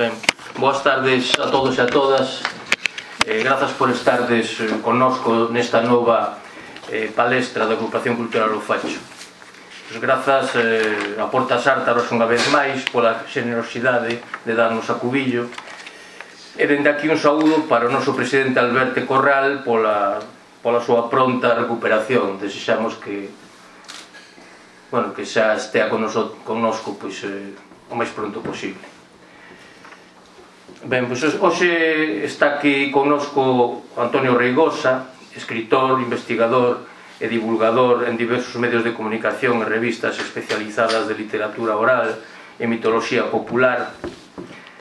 Ben, boas tardes a todos e a todas. Eh, grazas por estardes eh, conosco nesta nova eh, palestra da Agrupación Cultural O Facho. Pues, grazas eh, a Porta Sártaros unha vez máis pola xenerosidade de darnos a cubillo. E dende aquí un saúdo para o noso presidente Alberto Corral pola, pola súa pronta recuperación. Desexamos que bueno, que xa estea con nosco pois, eh, o máis pronto posible. Ben, pois hoxe está aquí conosco Antonio Reigosa, escritor, investigador e divulgador en diversos medios de comunicación e revistas especializadas de literatura oral e mitoloxía popular,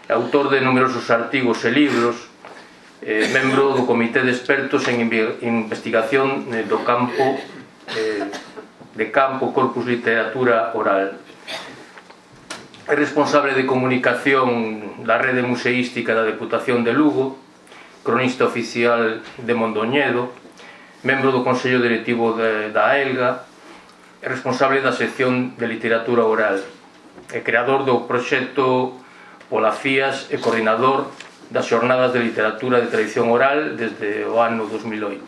autor de numerosos artigos e libros, eh, membro do Comité de Expertos en Investigación eh, do Campo eh, de Campo Corpus Literatura Oral é responsable de comunicación da rede museística da Deputación de Lugo, cronista oficial de Mondoñedo, membro do Consello Directivo de, da ELGA, é responsable da sección de literatura oral, é creador do proxecto Polacías e coordinador das xornadas de literatura de tradición oral desde o ano 2008.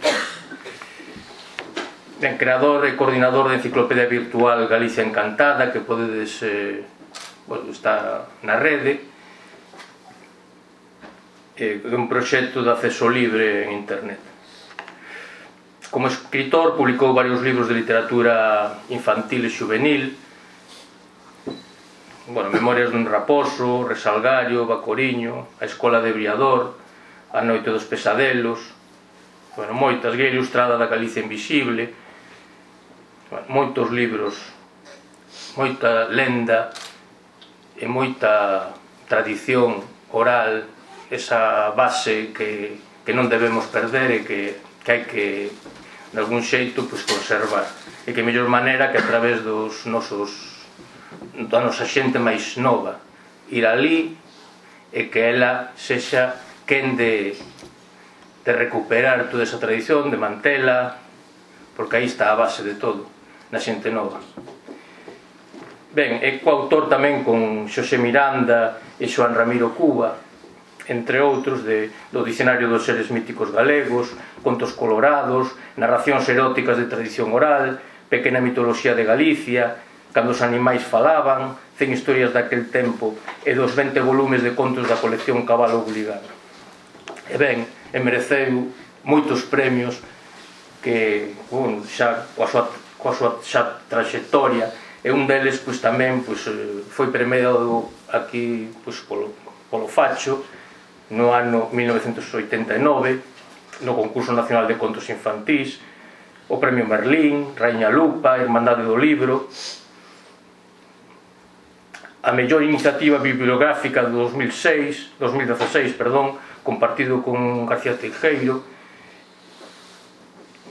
É creador e coordinador da Enciclopedia Virtual Galicia Encantada, que podedes... Eh, está na rede é de un proxecto de acceso libre en internet. Como escritor publicou varios libros de literatura infantil e juvenil bueno, Memorias dun raposo, Resalgario, Bacoriño, A Escola de Briador, A Noite dos Pesadelos, bueno, moitas, Guía Ilustrada da Galicia Invisible, bueno, moitos libros, moita lenda, e moita tradición oral, esa base que, que non debemos perder e que, que hai que, de algún xeito, pues, conservar. E que mellor maneira que a través dos nosos da nosa xente máis nova ir ali e que ela sexa quen de, de recuperar toda esa tradición, de mantela, porque aí está a base de todo, na xente nova. Ben, é coautor tamén con Xosé Miranda e Xoan Ramiro Cuba, entre outros, de, do Dicionario dos Seres Míticos Galegos, Contos Colorados, Narracións Eróticas de Tradición Oral, Pequena Mitoloxía de Galicia, Cando os animais falaban, Cen historias daquel tempo e dos 20 volumes de contos da colección Cabalo Obligado. E ben, e mereceu moitos premios que, bueno, xa coa súa, coa súa xa traxectoria e un deles pois, tamén pois, foi premiado aquí pois, polo, polo Facho no ano 1989 no concurso nacional de contos infantís o premio Merlín, Rainha Lupa, Hermandade do Libro. A mellor iniciativa bibliográfica do 2006, 2016, perdón, compartido con García Teixeiro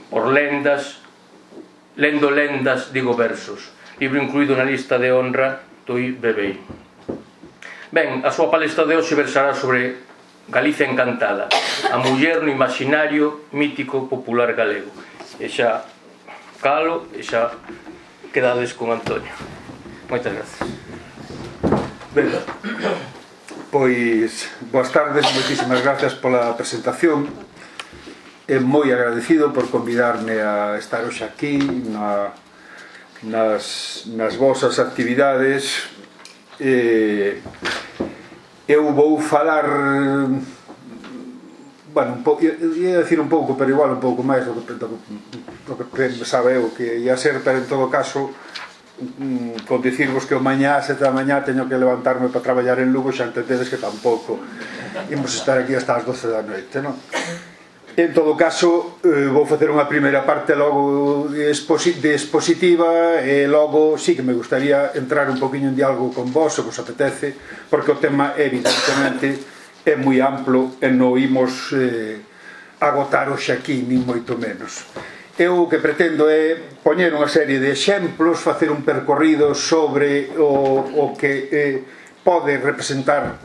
por lendas lendo lendas digo versos libro incluído na lista de honra do IBBI. Ben, a súa palestra de hoxe versará sobre Galicia Encantada, a muller no imaginario mítico popular galego. E xa calo e xa quedades con Antonio. Moitas gracias. Ben, pois, boas tardes, moitísimas gracias pola presentación. É moi agradecido por convidarme a estar hoxe aquí na nas, nas vosas actividades eh, eu vou falar bueno, un pouco, ia decir un pouco, pero igual un pouco máis do que, do, do que pensaba eu que ia ser, pero en todo caso mm, con dicirvos que o mañá sete da mañá teño que levantarme para traballar en Lugo xa entendedes que tampouco imos estar aquí hasta as 12 da noite non? En todo caso, eh, vou facer unha primeira parte logo de expositiva e logo sí que me gustaría entrar un poquinho en diálogo con vos, se vos apetece, porque o tema evidentemente é moi amplo e non imos eh, agotar hoxe aquí, nin moito menos. Eu o que pretendo é poñer unha serie de exemplos, facer un percorrido sobre o, o que eh, pode representar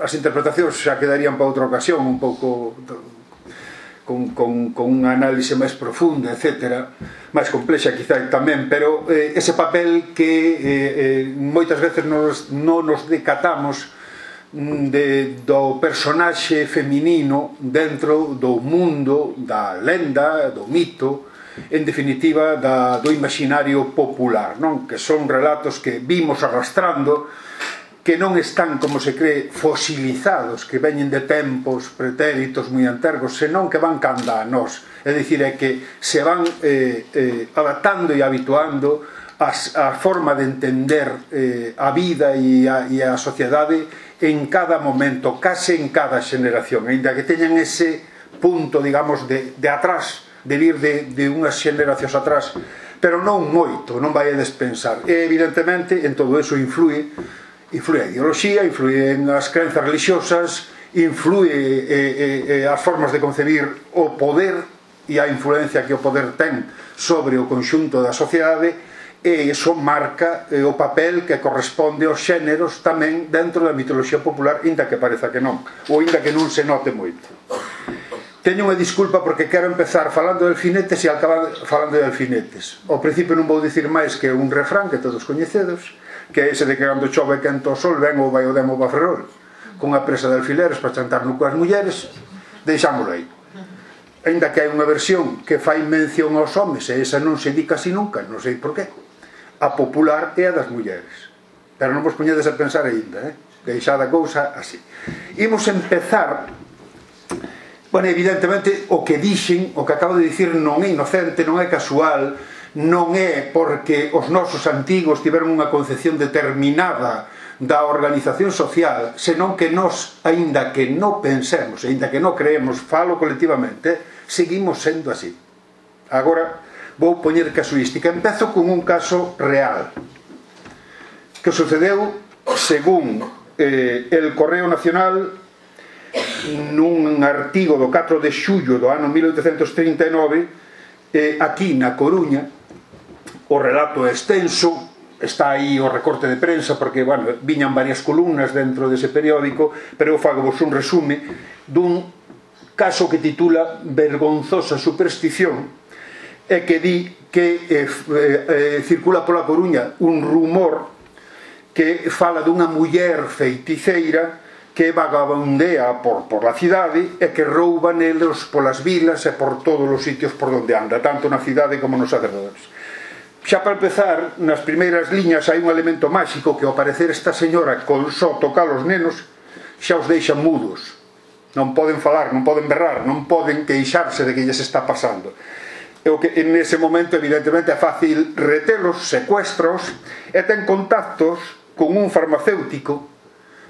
as interpretacións xa quedarían para outra ocasión un pouco con, con, con unha análise máis profunda, etc máis complexa quizá tamén pero eh, ese papel que eh, eh, moitas veces nos, non nos decatamos mm, de, do personaxe feminino dentro do mundo da lenda, do mito en definitiva da, do imaginario popular non? Que son relatos que vimos arrastrando que non están, como se cree, fosilizados, que veñen de tempos pretéritos moi antergos, senón que van canda a nós. É dicir, é que se van eh, eh, adaptando e habituando as, a forma de entender eh, a vida e a, e a sociedade en cada momento, case en cada xeneración, ainda que teñan ese punto, digamos, de, de atrás, de vir de, de unhas xeneracións atrás, pero non moito, non vai a despensar. E, evidentemente, en todo eso influi influe a ideoloxía, influe nas crenzas religiosas, influe eh, eh, eh, as formas de concebir o poder e a influencia que o poder ten sobre o conxunto da sociedade e iso marca eh, o papel que corresponde aos xéneros tamén dentro da mitoloxía popular, inda que pareza que non, ou inda que non se note moito. Teño unha disculpa porque quero empezar falando de alfinetes e acabar falando de alfinetes. Ao principio non vou dicir máis que un refrán que todos coñecedos, que é ese de que cando chove quento o sol ven ou vai o demo para ferrol cunha presa de alfileres para chantar no coas mulleres deixámolo aí ainda que hai unha versión que fai mención aos homes e esa non se di casi nunca non sei por qué a popular é a das mulleres pero non vos poñedes a pensar aínda eh? deixada a cousa así imos empezar bueno, evidentemente o que dixen o que acabo de dicir non é inocente non é casual non é porque os nosos antigos tiveron unha concepción determinada da organización social, senón que nós, aínda que non pensemos, aínda que non creemos, falo colectivamente, seguimos sendo así. Agora, vou poñer casuística. Empezo con un caso real que sucedeu según eh, el Correo Nacional nun artigo do 4 de xullo do ano 1839 eh, aquí na Coruña o relato é extenso, está aí o recorte de prensa porque, bueno, viñan varias columnas dentro dese periódico, pero eu fago vos un resume dun caso que titula Vergonzosa superstición e que di que eh, eh, eh, circula pola Coruña un rumor que fala dunha muller feiticeira que vagabundea por, por la cidade e que rouba nelos polas vilas e por todos os sitios por donde anda, tanto na cidade como nos arredores. Xa para empezar, nas primeiras liñas hai un elemento máxico que ao aparecer esta señora con só tocar os nenos xa os deixan mudos. Non poden falar, non poden berrar, non poden queixarse de que lles está pasando. E o que en ese momento evidentemente é fácil retelos, secuestros e ten contactos con un farmacéutico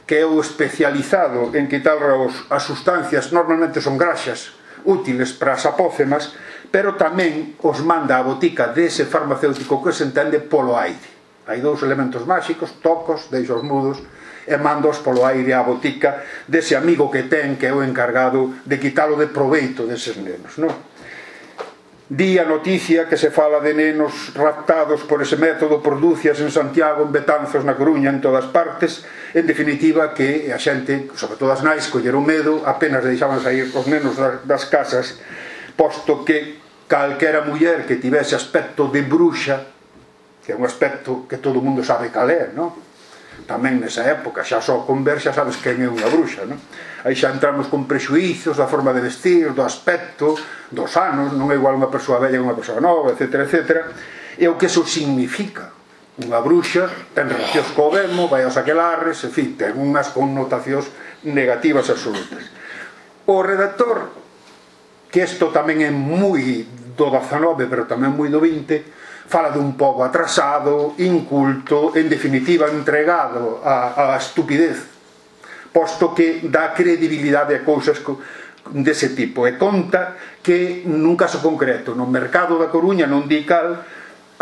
que é o especializado en quitar as sustancias, normalmente son graxas, útiles para as apócemas, pero tamén os manda a botica dese farmacéutico que se entende polo aire. Hai dous elementos máxicos, tocos, deixos mudos, e mandos polo aire á botica dese amigo que ten que é o encargado de quitalo de proveito deses nenos, non? Di a noticia que se fala de nenos raptados por ese método por Lucias en Santiago, en Betanzos, na Coruña, en todas partes. En definitiva, que a xente, sobre todo as nais, colleron medo, apenas deixaban sair os nenos das casas, posto que calquera muller que tivese aspecto de bruxa que é un aspecto que todo o mundo sabe cal é non? tamén nesa época xa só con ver xa sabes quen é unha bruxa non? aí xa entramos con prexuizos da forma de vestir, do aspecto dos anos, non é igual unha persoa bella que unha persoa nova, etc, etc e o que eso significa unha bruxa ten relacións co demo vai aos aquelarres, en fin ten unhas connotacións negativas absolutas o redactor que isto tamén é moi do 19, pero tamén moi do 20, fala dun pobo atrasado, inculto, en definitiva entregado á, á estupidez, posto que dá credibilidade a cousas dese tipo. E conta que nun caso concreto no mercado da Coruña non di cal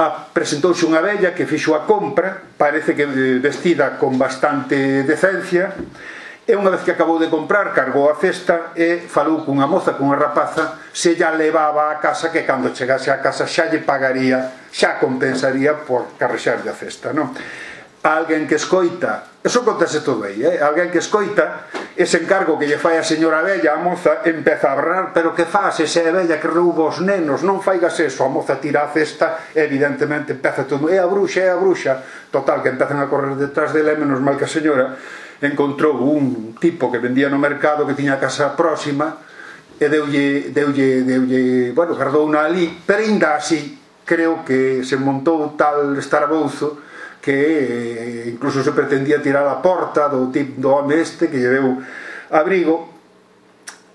a, presentouse unha vella que fixo a compra parece que vestida con bastante decencia e unha vez que acabou de comprar cargou a cesta e falou cunha moza, cunha rapaza se lla levaba a casa que cando chegase a casa xa lle pagaría xa compensaría por carrexarlle a cesta non? alguén que escoita eso contase todo aí, eh? alguén que escoita ese encargo que lle fai a señora Bella a moza empeza a berrar pero que faz ese Bella que rouba os nenos non faigas eso, a moza tira a cesta evidentemente empeza todo, é a bruxa, é a bruxa total que empezan a correr detrás dela menos mal que a señora encontrou un tipo que vendía no mercado que tiña a casa próxima e deulle, deulle, deulle bueno, guardou unha ali, pero ainda así creo que se montou tal estarabouzo que eh, incluso se pretendía tirar a porta do tipo do home este que lle deu abrigo.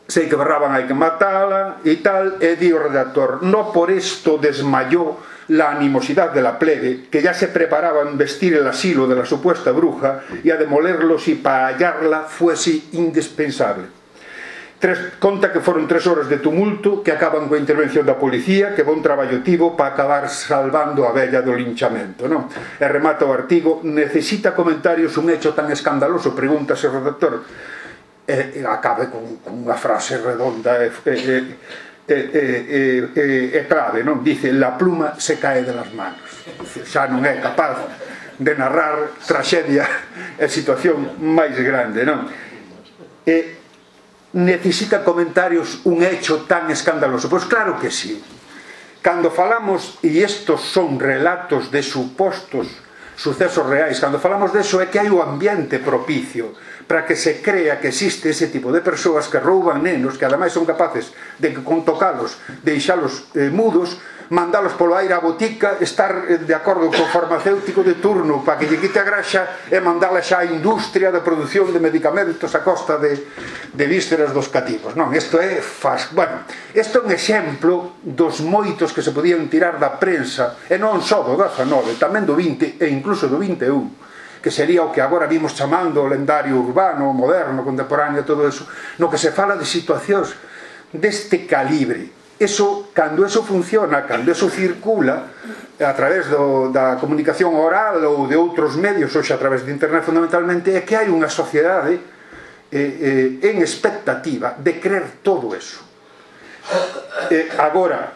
Sei que berraban hai que matala e tal, e di o redactor no por isto desmayou la animosidad de la plebe, que ya se preparaba a investir el asilo de la supuesta bruja y a demolerlo si para hallarla fuese indispensable. Tres, conta que foron tres horas de tumulto que acaban coa intervención da policía que bon traballo tivo para acabar salvando a vella do linchamento non? e remata o artigo necesita comentarios un hecho tan escandaloso pregúntase o redactor e, e acabe con, con unha frase redonda e, e, e Eh, eh, eh, eh, é clave, non? Dice, la pluma se cae de las manos. Xa non é capaz de narrar traxedia e situación máis grande, non? E necesita comentarios un hecho tan escandaloso. Pois claro que sí. Cando falamos, e estos son relatos de supostos sucesos reais, cando falamos deso é que hai o ambiente propicio para que se crea que existe ese tipo de persoas que rouban nenos, que ademais son capaces de tocalos, deixalos eh, mudos, mandalos polo aire a botica, estar eh, de acordo co farmacéutico de turno para que lle quite a graxa e mandala xa á industria da produción de medicamentos a costa de, de vísceras dos cativos. Non, isto é fas... Bueno, isto é un exemplo dos moitos que se podían tirar da prensa, e non só do 19, tamén do 20 e incluso do 21 que sería o que agora vimos chamando o lendario urbano, moderno, contemporáneo, todo eso, no que se fala de situacións deste calibre. Eso, cando eso funciona, cando eso circula a través do, da comunicación oral ou de outros medios, hoxe a través de internet fundamentalmente, é que hai unha sociedade eh, eh, en expectativa de creer todo eso. Eh, agora,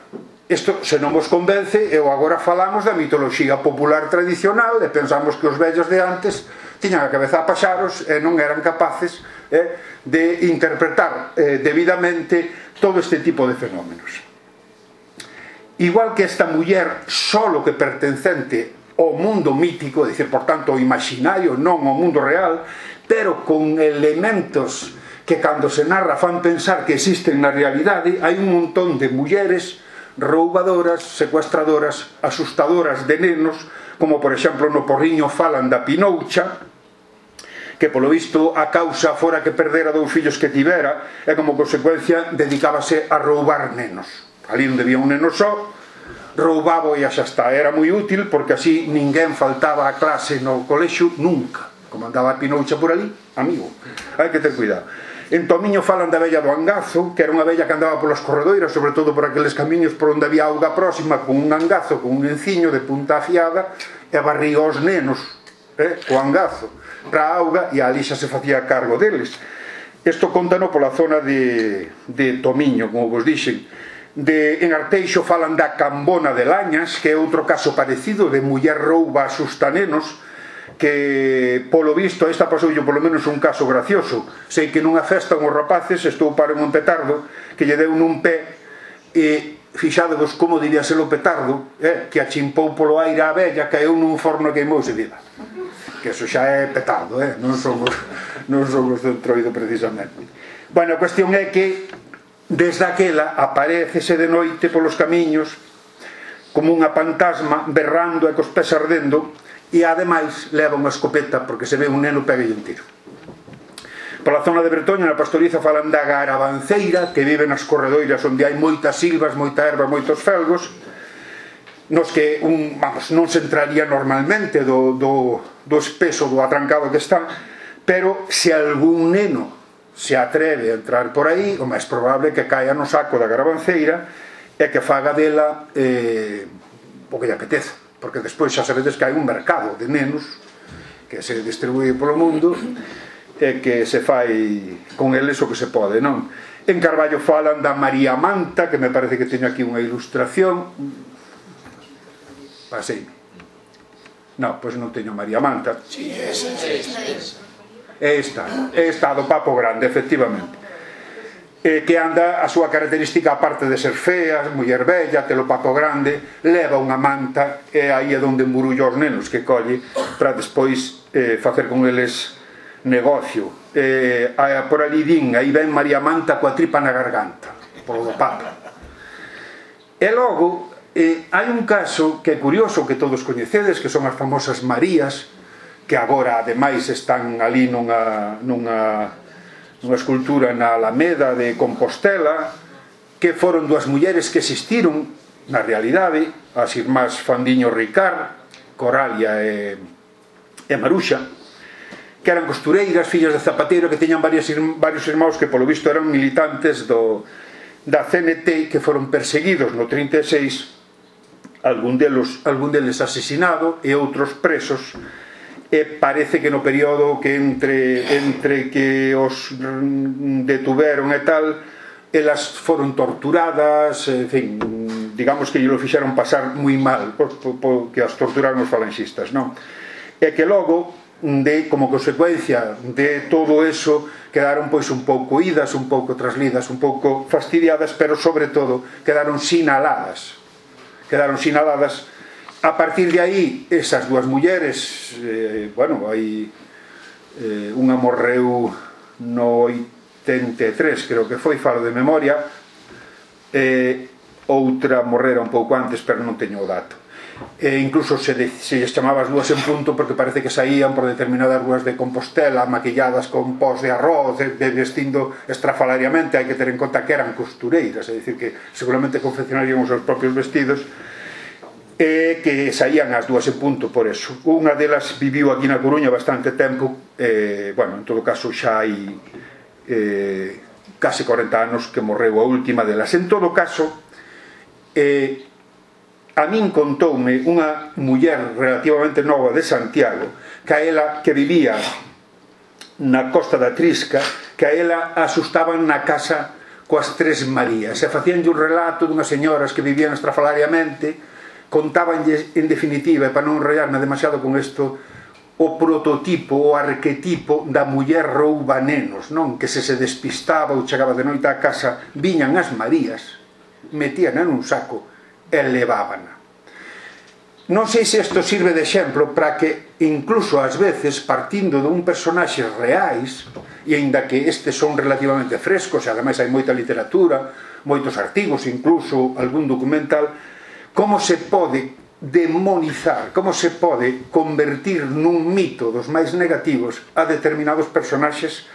Isto, se non vos convence, eu agora falamos da mitoloxía popular tradicional e pensamos que os vellos de antes tiñan a cabeza a paxaros e non eran capaces eh, de interpretar eh, debidamente todo este tipo de fenómenos. Igual que esta muller solo que pertencente ao mundo mítico, dicir, por tanto, o imaginario, non ao mundo real, pero con elementos que cando se narra fan pensar que existen na realidade, hai un montón de mulleres roubadoras, secuestradoras, asustadoras de nenos, como por exemplo no Porriño falan da Pinoucha, que polo visto a causa fora que perdera dous fillos que tivera e como consecuencia dedicábase a roubar nenos. Ali onde había un neno só, roubaba e xa está. Era moi útil porque así ninguén faltaba a clase no colexo nunca. Como andaba a Pinoucha por ali, amigo, hai que ter cuidado. En Tomiño falan da vella do angazo, que era unha vella que andaba polos corredoiras, sobre todo por aqueles camiños por onde había auga próxima, con un angazo, con un enciño de punta afiada, e barría os nenos, eh, o angazo, para a auga, e ali xa se facía cargo deles. Isto contano pola zona de, de Tomiño, como vos dixen. De, en Arteixo falan da cambona de Lañas, que é outro caso parecido de muller rouba a sus nenos, que polo visto esta pasoulle polo menos un caso gracioso sei que nunha festa unhos rapaces estou para un petardo que lle deu nun pé e fixadevos como diría ser o petardo eh, que achimpou polo aire a abella caeu nun forno e queimouse viva que eso xa é petardo eh? non somos, non somos centroido precisamente bueno, a cuestión é que desde aquela aparecese de noite polos camiños como unha fantasma berrando e cos pés ardendo e ademais leva unha escopeta porque se ve un neno pega un tiro. Pola zona de Bretoña na pastoriza falan da garavanceira que vive nas corredoiras onde hai moitas silvas, moita erva, moitos felgos nos que un, vamos, non se entraría normalmente do, do, do espeso do atrancado que está pero se algún neno se atreve a entrar por aí o máis probable é que caia no saco da garavanceira e que faga dela eh, o que lle apeteza porque despois xa sabedes que hai un mercado de nenos que se distribui polo mundo e que se fai con eles o que se pode, non? En Carballo falan da María Manta, que me parece que teño aquí unha ilustración. Pasei. Non, pois non teño María Manta. Sí, esa, esta. Esta, esta do Papo Grande, efectivamente eh, que anda a súa característica aparte de ser fea, muller bella, telo papo grande, leva unha manta e aí é onde murullo os nenos que colle para despois eh, facer con eles negocio. Eh, a, por ali din, aí ven María Manta coa tripa na garganta, polo do papa. E logo, eh, hai un caso que é curioso que todos coñecedes, que son as famosas Marías, que agora ademais están ali nunha, nunha unha escultura na Alameda de Compostela que foron dúas mulleres que existiron na realidade as irmás Fandiño Ricard Coralia e, e Maruxa que eran costureiras, fillas de Zapatero que teñan varios, varios irmãos que polo visto eran militantes do, da CNT que foron perseguidos no 36 algún deles, algún deles asesinado e outros presos e parece que no período que entre, entre que os detuveron e tal elas foron torturadas en fin, digamos que lo fixeron pasar moi mal por, que as torturaron os falanxistas non? e que logo de, como consecuencia de todo eso quedaron pois un pouco idas, un pouco traslidas un pouco fastidiadas, pero sobre todo quedaron sinaladas quedaron sinaladas a partir de aí esas dúas mulleres eh, bueno, hai eh, unha morreu no 83 creo que foi, falo de memoria eh, outra morrera un pouco antes pero non teño o dato. E incluso se, de, se les chamaba as dúas en punto porque parece que saían por determinadas ruas de Compostela maquilladas con pós de arroz de, de vestindo estrafalariamente hai que ter en conta que eran costureiras é dicir que seguramente confeccionarían os seus propios vestidos e que saían as dúas en punto por eso. Unha delas viviu aquí na Coruña bastante tempo, eh, bueno, en todo caso xa hai eh, case 40 anos que morreu a última delas. En todo caso, eh, a min contoume unha muller relativamente nova de Santiago, que a ela que vivía na costa da Trisca, que a ela asustaban na casa coas tres Marías. E facíanlle un relato dunhas señoras que vivían estrafalariamente, contabanlle en definitiva, e para non enrollarme demasiado con isto, o prototipo, o arquetipo da muller rouba nenos, non? Que se se despistaba ou chegaba de noite á casa, viñan as marías, metían en un saco e levábana. Non sei se isto sirve de exemplo para que incluso ás veces partindo dun personaxes reais e aínda que estes son relativamente frescos e ademais hai moita literatura, moitos artigos, incluso algún documental como se pode demonizar, como se pode convertir nun mito dos máis negativos a determinados personaxes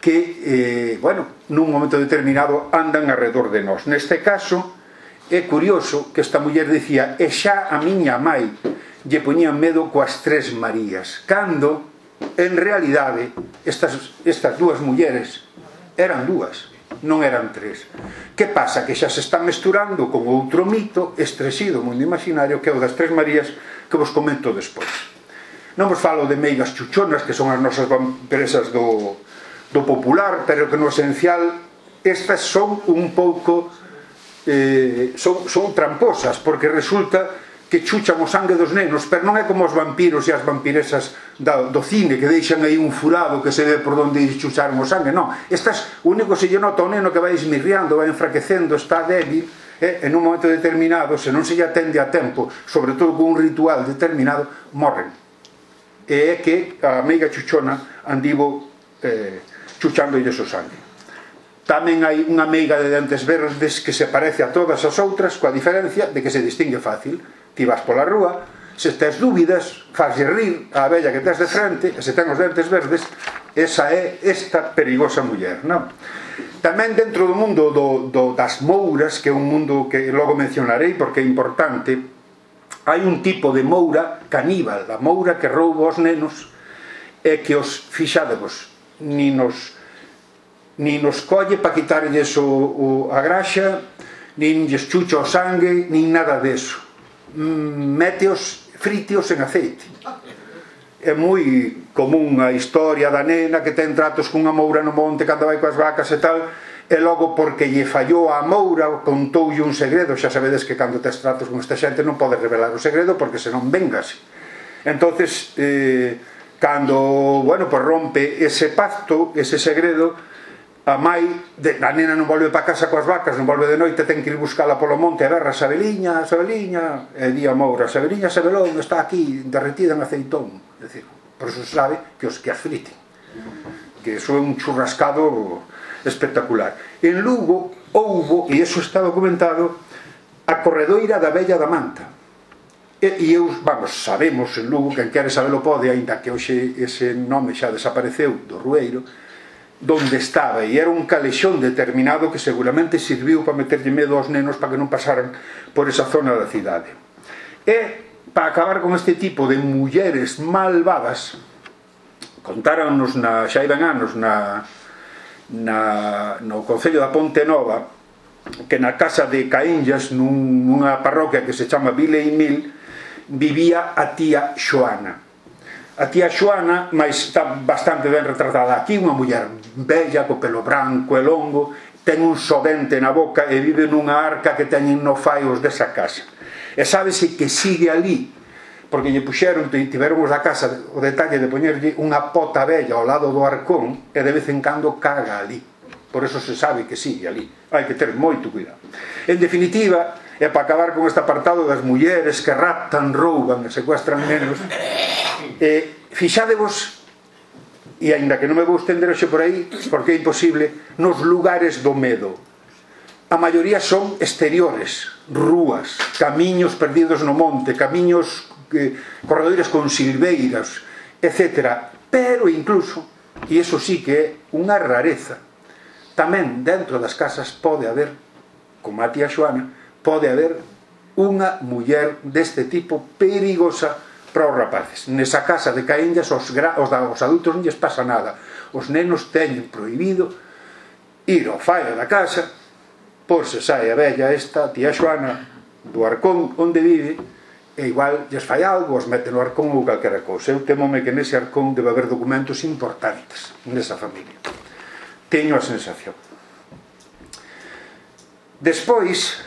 que, eh, bueno, nun momento determinado andan alrededor de nós. Neste caso, é curioso que esta muller dicía e xa a miña mai lle poñía medo coas tres Marías, cando, en realidade, estas, estas dúas mulleres eran dúas non eran tres. Que pasa? Que xa se están mesturando con outro mito estrexido mundo imaginario que é o das tres Marías que vos comento despois. Non vos falo de meigas chuchonas que son as nosas empresas do, do popular, pero que no esencial estas son un pouco eh, son, son tramposas porque resulta que chuchan o sangue dos nenos, pero non é como os vampiros e as vampiresas da, do cine que deixan aí un furado que se ve por onde chucharon o sangue, non. Estas, o único se lle nota o neno que vai esmirriando, vai enfraquecendo, está débil, e en un momento determinado, se non se lle atende a tempo, sobre todo con un ritual determinado, morren. E é que a meiga chuchona andivo eh, chuchando o sangue. Tamén hai unha meiga de dentes verdes que se parece a todas as outras coa diferencia de que se distingue fácil. Ti vas pola rúa, se tes dúbidas, fazlle rir a abella que tes de frente, e se ten os dentes verdes, esa é esta perigosa muller, non? Tamén dentro do mundo do, do, das mouras, que é un mundo que logo mencionarei porque é importante, hai un tipo de moura caníbal, a moura que rouba os nenos e que os fixadevos, ni nos nin os colle para quitarlles o, o, a graxa nin lles chucha o sangue nin nada deso meteos mm, fritios en aceite. É moi común a historia da nena que ten tratos cunha moura no monte cando vai coas vacas e tal e logo porque lle fallou a moura contoulle un segredo. Xa sabedes que cando tes tratos con esta xente non podes revelar o segredo porque senón vengas. entonces eh, cando bueno, pues rompe ese pacto, ese segredo a mai de, a nena non volve para casa coas vacas, non volve de noite, ten que ir buscala polo monte a berra, a Sabeliña, a Sabeliña, e di a Moura, Sabeliña, Sabelón, está aquí, derretida en aceitón. É dicir, por eso sabe que os que as friten. Que eso é un churrascado espectacular. En Lugo houbo, e iso está documentado, a corredoira da Bella da Manta. E, e eu, vamos, sabemos en Lugo, quen quere sabelo pode, aínda que hoxe ese nome xa desapareceu do Rueiro, donde estaba e era un calexón determinado que seguramente sirviu para meterlle medo aos nenos para que non pasaran por esa zona da cidade. E para acabar con este tipo de mulleres malvadas contáronos na, xa iban anos na, na, no Concello da Ponte Nova que na casa de Caínllas nun, nunha parroquia que se chama Vile e Mil vivía a tía Xoana. A tía Xoana, mas está bastante ben retratada aquí, unha muller bella, co pelo branco e longo, ten un sovente na boca e vive nunha arca que teñen no faios desa casa. E sábese que sigue ali, porque lle puxeron, tiveron os da casa o detalle de poñerlle unha pota bella ao lado do arcón e de vez en cando caga ali. Por eso se sabe que sigue ali. Hai que ter moito cuidado. En definitiva, e para acabar con este apartado das mulleres que raptan, rouban e secuestran nenos, eh, fixádevos e aínda que non me vou estender hoxe por aí porque é imposible nos lugares do medo a maioría son exteriores rúas, camiños perdidos no monte camiños eh, corredores con silveiras etc. pero incluso e iso sí que é unha rareza tamén dentro das casas pode haber como a tía Xoana pode haber unha muller deste tipo perigosa para os rapaces. Nesa casa de Caínllas os, gra... os, da... os adultos non lles pasa nada. Os nenos teñen prohibido ir ao fallo da casa por se sai a bella esta tía Xoana do Arcón onde vive e igual lles fai algo, os mete no arcón ou calquera cousa. Eu temome que nese arcón debe haber documentos importantes nesa familia. Teño a sensación. Despois,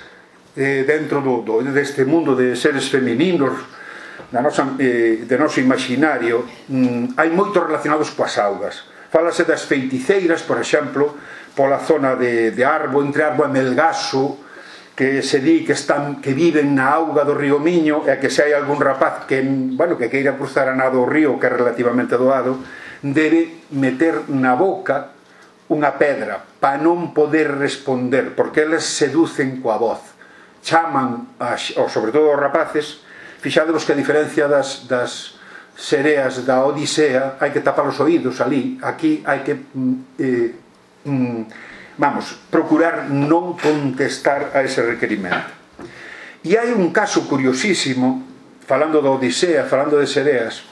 eh, dentro do, do, deste mundo de seres femininos, da nosa, eh, de noso imaginario mm, hai moitos relacionados coas augas. Falase das feiticeiras, por exemplo pola zona de, de Arbo entre Arbo e Melgaso que se di que están que viven na auga do río Miño e que se hai algún rapaz que, bueno, que queira cruzar a nado o río que é relativamente doado debe meter na boca unha pedra para non poder responder porque eles seducen coa voz. Chaman, a, ou sobre todo os rapaces fixadevos que a diferencia das, das sereas da Odisea hai que tapar os oídos ali aquí hai que mm, eh, mm, vamos, procurar non contestar a ese requerimento. E hai un caso curiosísimo falando da Odisea, falando de sereas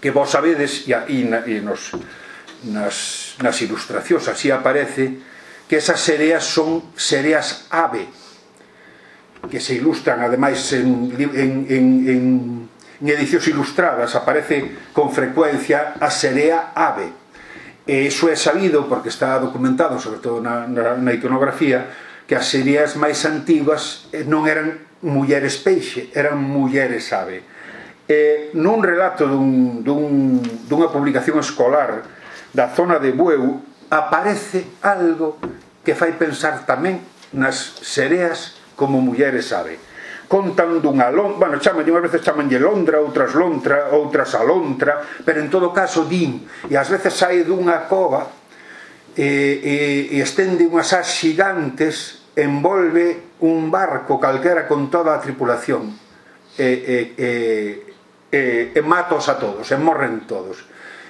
que vos sabedes e, e, e nos, nas, nas ilustracións así aparece que esas sereas son sereas ave que se ilustran ademais en, en, en, en, en edicións ilustradas aparece con frecuencia a serea ave. E iso é sabido porque está documentado sobre todo na, na, na iconografía que as sereas máis antigas eh, non eran mulleres peixe eran mulleres ave. E nun relato dun, dun, dunha publicación escolar da zona de Bueu aparece algo que fai pensar tamén nas sereas como mulleres sabe contan dunha lontra, bueno, chaman, unhas veces chamanlle londra, outras lontra, outras alontra, pero en todo caso din, e ás veces sai dunha cova e, e, e estende unhas as xigantes, envolve un barco calquera con toda a tripulación e, e, e, e, e matos a todos, e morren todos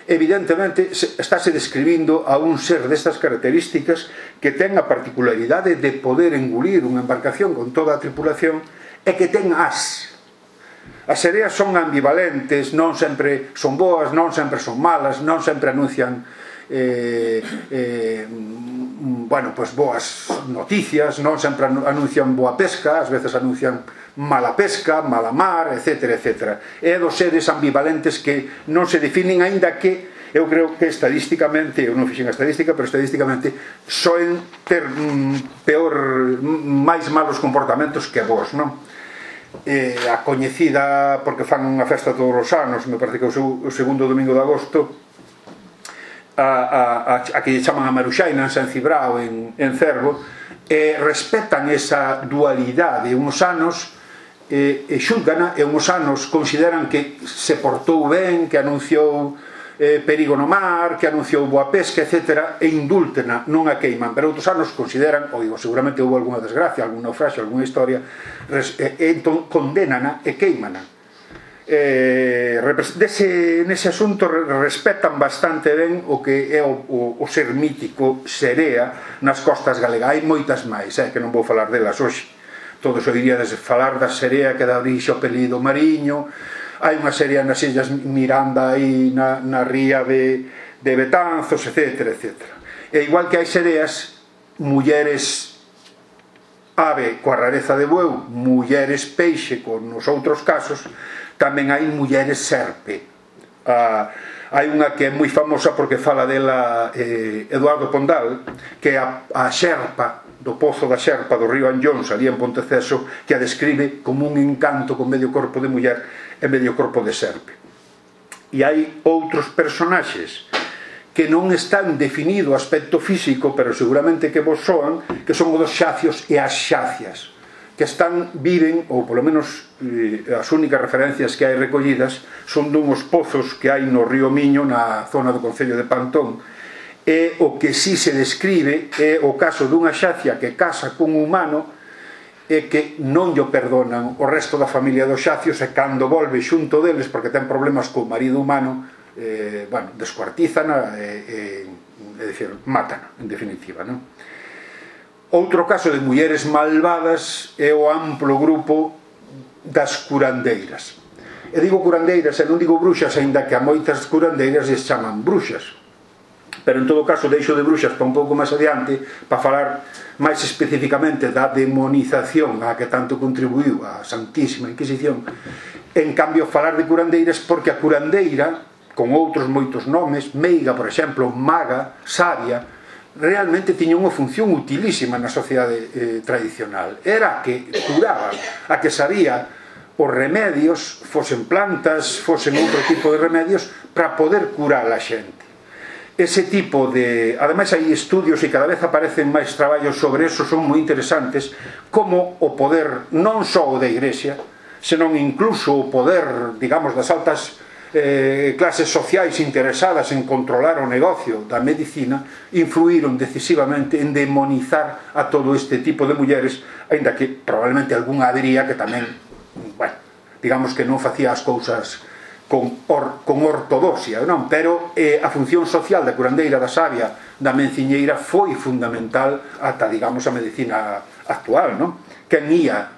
evidentemente estáse describindo a un ser destas características que ten a particularidade de poder engulir unha embarcación con toda a tripulación e que ten as. As sereas son ambivalentes non sempre son boas, non sempre son malas non sempre anuncian eh, eh, mm, bueno, pois pues boas noticias, non sempre anuncian boa pesca, ás veces anuncian mala pesca, mala mar, etc. etc. É dos seres ambivalentes que non se definen aínda que eu creo que estadísticamente, eu non fixen a estadística, pero estadísticamente soen ter mm, peor, mm, máis malos comportamentos que vos, non? Eh, a coñecida, porque fan unha festa todos os anos, me parece que o, seu, o segundo domingo de agosto, a, a, a, a que lle chaman a Maruxaina en San Cibrao, en, en Cervo, e respetan esa dualidade unos anos e, e xulgana e uns anos consideran que se portou ben, que anunciou eh, perigo no mar, que anunciou boa pesca, etc. e indúltena, non a queiman. Pero outros anos consideran, ou digo, seguramente houve algunha desgracia, algún naufraxo, alguna historia, res, e, e entón condenana e queimana eh, dese, nese asunto respetan bastante ben o que é o, o, o ser mítico Serea nas costas galegas. Hai moitas máis, eh, que non vou falar delas hoxe. Todos oiríades falar da Serea que dá orixe o pelido Mariño. Hai unha serea nas illas Miranda aí na, na ría de, de Betanzos, etc, etc e igual que hai sereas mulleres ave coa rareza de bueu mulleres peixe con nos outros casos tamén hai mulleres serpe ah, hai unha que é moi famosa porque fala dela eh, Eduardo Pondal que é a, a xerpa do pozo da xerpa do río Anllóns ali en Ponteceso que a describe como un encanto con medio corpo de muller e medio corpo de serpe e hai outros personaxes que non están definido o aspecto físico, pero seguramente que vos soan, que son os dos xacios e as xacias que están viven, ou polo menos eh, as únicas referencias que hai recollidas son dunhos pozos que hai no río Miño na zona do Concello de Pantón. E o que si se describe é o caso dunha xacia que casa cun humano e que non lle perdonan. O resto da familia dos xacios e cando volve xunto deles porque ten problemas co marido humano eh, bueno, descuartizana e, e, e, e, e, e, e, e, e, e, Outro caso de mulleres malvadas é o amplo grupo das curandeiras. E digo curandeiras, e non digo bruxas, aínda que a moitas curandeiras lles chaman bruxas. Pero en todo caso deixo de bruxas para un pouco máis adiante para falar máis especificamente da demonización a que tanto contribuiu a Santísima Inquisición. En cambio, falar de curandeiras porque a curandeira, con outros moitos nomes, meiga, por exemplo, maga, sabia, realmente tiña unha función utilísima na sociedade eh, tradicional. Era que curaba a que sabía os remedios fosen plantas, fosen outro tipo de remedios para poder curar a xente. Ese tipo de... Ademais hai estudios e cada vez aparecen máis traballos sobre eso, son moi interesantes, como o poder non só o da Igrexa, senón incluso o poder, digamos, das altas eh, clases sociais interesadas en controlar o negocio da medicina influíron decisivamente en demonizar a todo este tipo de mulleres aínda que probablemente algunha habería que tamén bueno, digamos que non facía as cousas con, or, con ortodoxia non? pero eh, a función social da curandeira da sabia da menciñeira foi fundamental ata digamos a medicina actual non? quen ia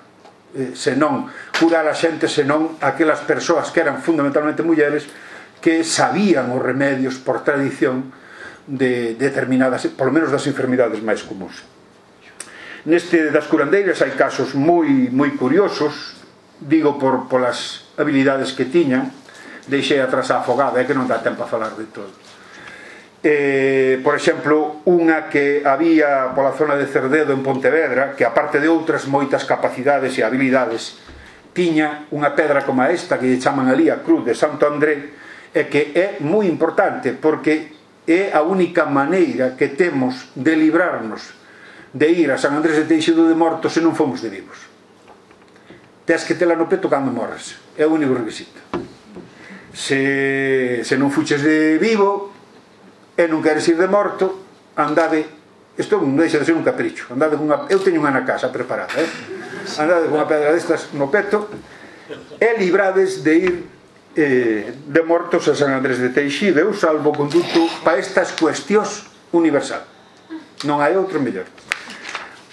eh, senón curar a xente senón aquelas persoas que eran fundamentalmente mulleres que sabían os remedios por tradición de determinadas, polo menos das enfermidades máis comuns. Neste das curandeiras hai casos moi moi curiosos, digo por polas habilidades que tiñan, deixei atrás a afogada, é que non dá tempo a falar de todo eh, por exemplo, unha que había pola zona de Cerdedo en Pontevedra, que aparte de outras moitas capacidades e habilidades, tiña unha pedra como esta que lle chaman ali a Cruz de Santo André, e que é moi importante porque é a única maneira que temos de librarnos de ir a San Andrés de Teixido de mortos se non fomos de vivos. Tes que tela no peto cando morres. É o único requisito. Se, se non fuches de vivo, e non queres ir de morto andade isto non deixa de ser un capricho andade cunha, eu teño unha na casa preparada eh? andade cunha pedra destas no peto e librades de ir eh, de mortos a San Andrés de Teixide eu salvo conduto para estas cuestións universal. Non hai outro mellor.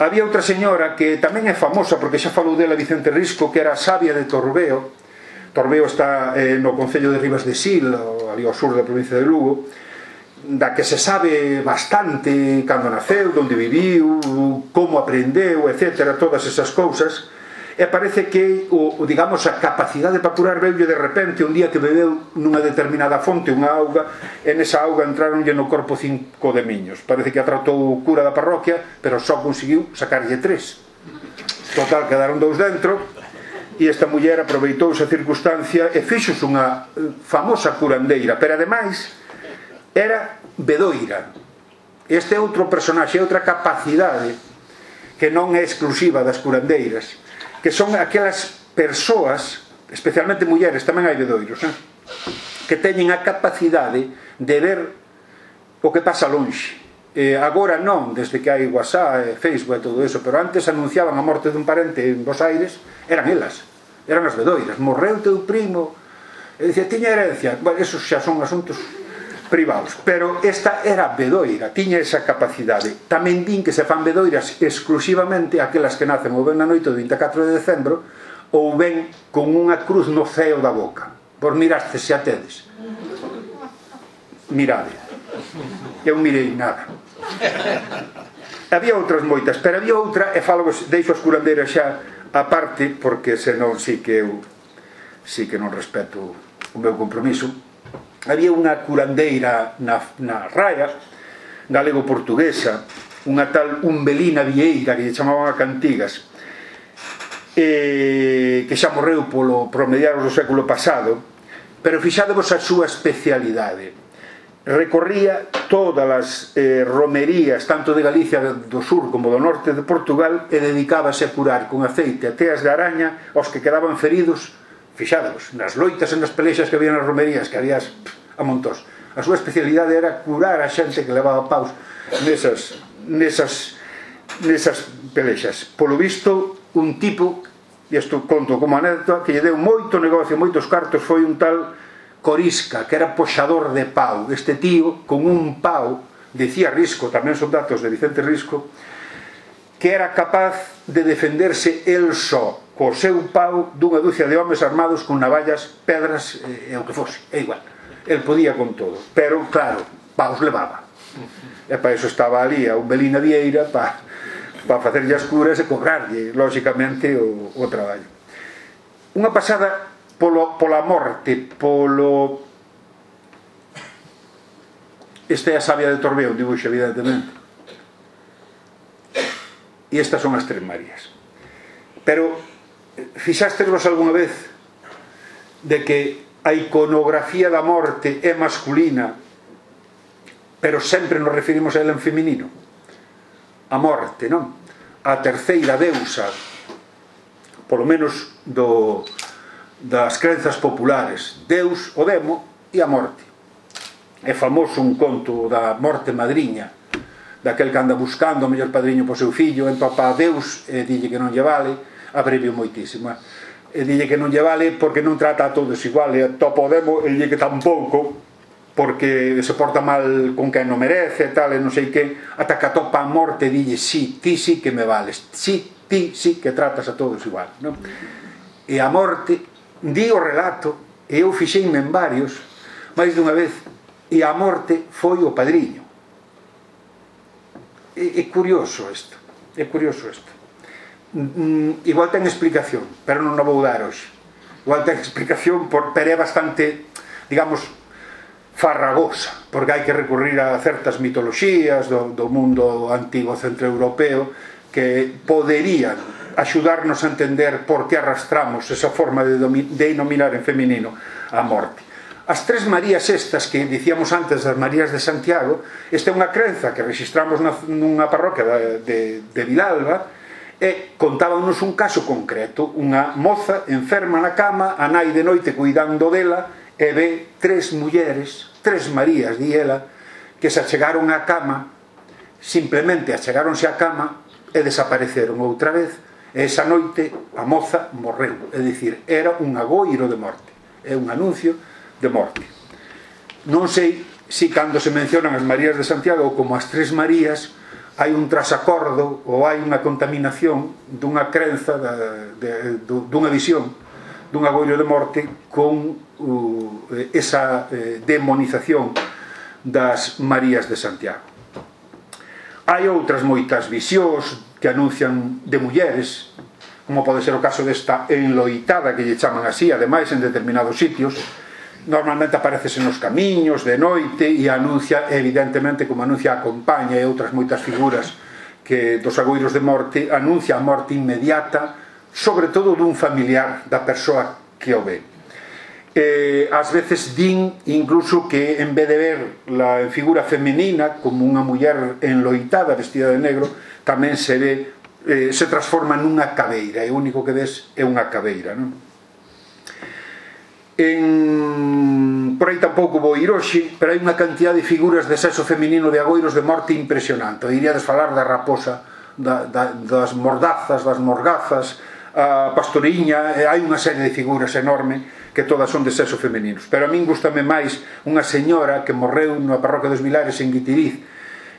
Había outra señora que tamén é famosa porque xa falou dela Vicente Risco que era sabia de Torbeo. Torbeo está eh, no Concello de Rivas de Sil ali ao sur da provincia de Lugo da que se sabe bastante cando naceu, onde viviu, como aprendeu, etc, todas esas cousas, e parece que o, o digamos a capacidade para curar veulle de repente un día que bebeu nunha determinada fonte unha auga e nesa auga entraronlle no corpo cinco de miños parece que a tratou o cura da parroquia pero só conseguiu sacarlle tres. Total quedaron dous dentro e esta muller aproveitou esa circunstancia e fixos unha eh, famosa curandeira. Pero ademais era Bedoira. Este é outro personaxe, outra capacidade que non é exclusiva das curandeiras, que son aquelas persoas, especialmente mulleres, tamén hai bedoiros, eh? que teñen a capacidade de ver o que pasa lonxe. Eh, agora non, desde que hai WhatsApp, Facebook e todo eso, pero antes anunciaban a morte dun parente en Bos Aires, eran elas, eran as bedoiras, morreu teu primo, e dicía, tiña herencia, bueno, esos xa son asuntos privados. Pero esta era bedoira tiña esa capacidade. Tamén din que se fan bedoiras exclusivamente aquelas que nacen ou ben na noite do 24 de decembro ou ben con unha cruz no ceo da boca. Por miraste se a tedes. Mirade. Eu mirei nada. Había outras moitas pero había outra e falo vos, deixo as curandeiras xa a parte porque senón si que eu si que non respeto o meu compromiso había unha curandeira na, na raya galego-portuguesa unha tal Umbelina Vieira que lle chamaban a Cantigas eh, que xa morreu polo promediados do século pasado pero fixadevos a súa especialidade. Recorría todas as eh, romerías tanto de Galicia do sur como do norte de Portugal e dedicábase a curar con aceite a teas de araña aos que quedaban feridos fixádavos, nas loitas e nas pelexas que había nas romerías, que había a montós. A súa especialidade era curar a xente que levaba paus nesas, nesas, nesas pelexas. Polo visto, un tipo, e isto conto como anécdota, que lle deu moito negocio, moitos cartos, foi un tal Corisca, que era poxador de pau. Este tío, con un pau, dicía Risco, tamén son datos de Vicente Risco, que era capaz de defenderse el só co seu pau dunha dúcia de homes armados con navallas, pedras e, e o que fose, é igual. El podía con todo, pero claro paus levaba. E para iso estaba ali a Umbelina Vieira para pa facerlle as curas e cobrarlle lógicamente o, o traballo. Unha pasada polo, pola morte polo esta é a sabia de Torbeo dibuixo evidentemente. E estas son as tres Marías. Pero fixástevos algunha vez de que a iconografía da morte é masculina pero sempre nos referimos a ela en feminino a morte, non? a terceira deusa polo menos do, das crenzas populares Deus, o demo e a morte é famoso un conto da morte madriña daquel que anda buscando o mellor padriño po seu fillo empapá a Deus e dille que non lle vale abrevio moitísima. E dille que non lle vale porque non trata a todos igual e to demo e dille que tampouco porque se porta mal con quen non merece e tal e non sei que ata que atopa a morte dille si, sí, ti si sí que me vales si, sí, ti si que tratas a todos igual non? e a morte di o relato e eu fixeime en varios máis dunha vez e a morte foi o padriño. É, é curioso isto é curioso isto. Mm, mm, igual ten explicación, pero non a vou dar hoxe. Igual ten explicación, por, pero é bastante, digamos, farragosa, porque hai que recurrir a certas mitoloxías do, do mundo antigo centroeuropeo que poderían axudarnos a entender por que arrastramos esa forma de, de denominar en feminino a morte. As tres Marías estas que dicíamos antes das Marías de Santiago, esta é unha crenza que registramos na, nunha parroquia de, de, de Vilalba, e contábanos un caso concreto. Unha moza enferma na cama a nai de noite cuidando dela e ve tres mulleres tres marías, di ela que se achegaron á cama simplemente achegaronse á cama e desapareceron outra vez. E esa noite a moza morreu. É dicir, era un agoiro de morte. É un anuncio de morte. Non sei si cando se mencionan as Marías de Santiago como as tres Marías hai un trasacordo ou hai unha contaminación dunha crenza da, de, dunha visión dun agollo de morte con uh, esa eh, demonización das Marías de Santiago. Hai outras moitas visións que anuncian de mulleres, como pode ser o caso desta enloitada que lle chaman así, ademais en determinados sitios, normalmente aparecese nos camiños de noite e anuncia, evidentemente, como anuncia a compaña e outras moitas figuras que dos agoiros de morte, anuncia a morte inmediata, sobre todo dun familiar da persoa que o ve. Eh, ás veces din incluso que en vez de ver la figura femenina como unha muller enloitada vestida de negro, tamén se ve eh, se transforma nunha caveira e o único que ves é unha caveira non? en por aí tampouco vou ir hoxe, pero hai unha cantidad de figuras de sexo feminino de agoiros de morte impresionante. Diríades falar da raposa, da, da, das mordazas, das morgazas, a pastoriña, hai unha serie de figuras enorme que todas son de sexo femeninos. Pero a min gustame máis unha señora que morreu na parroquia dos Milares en Guitiriz,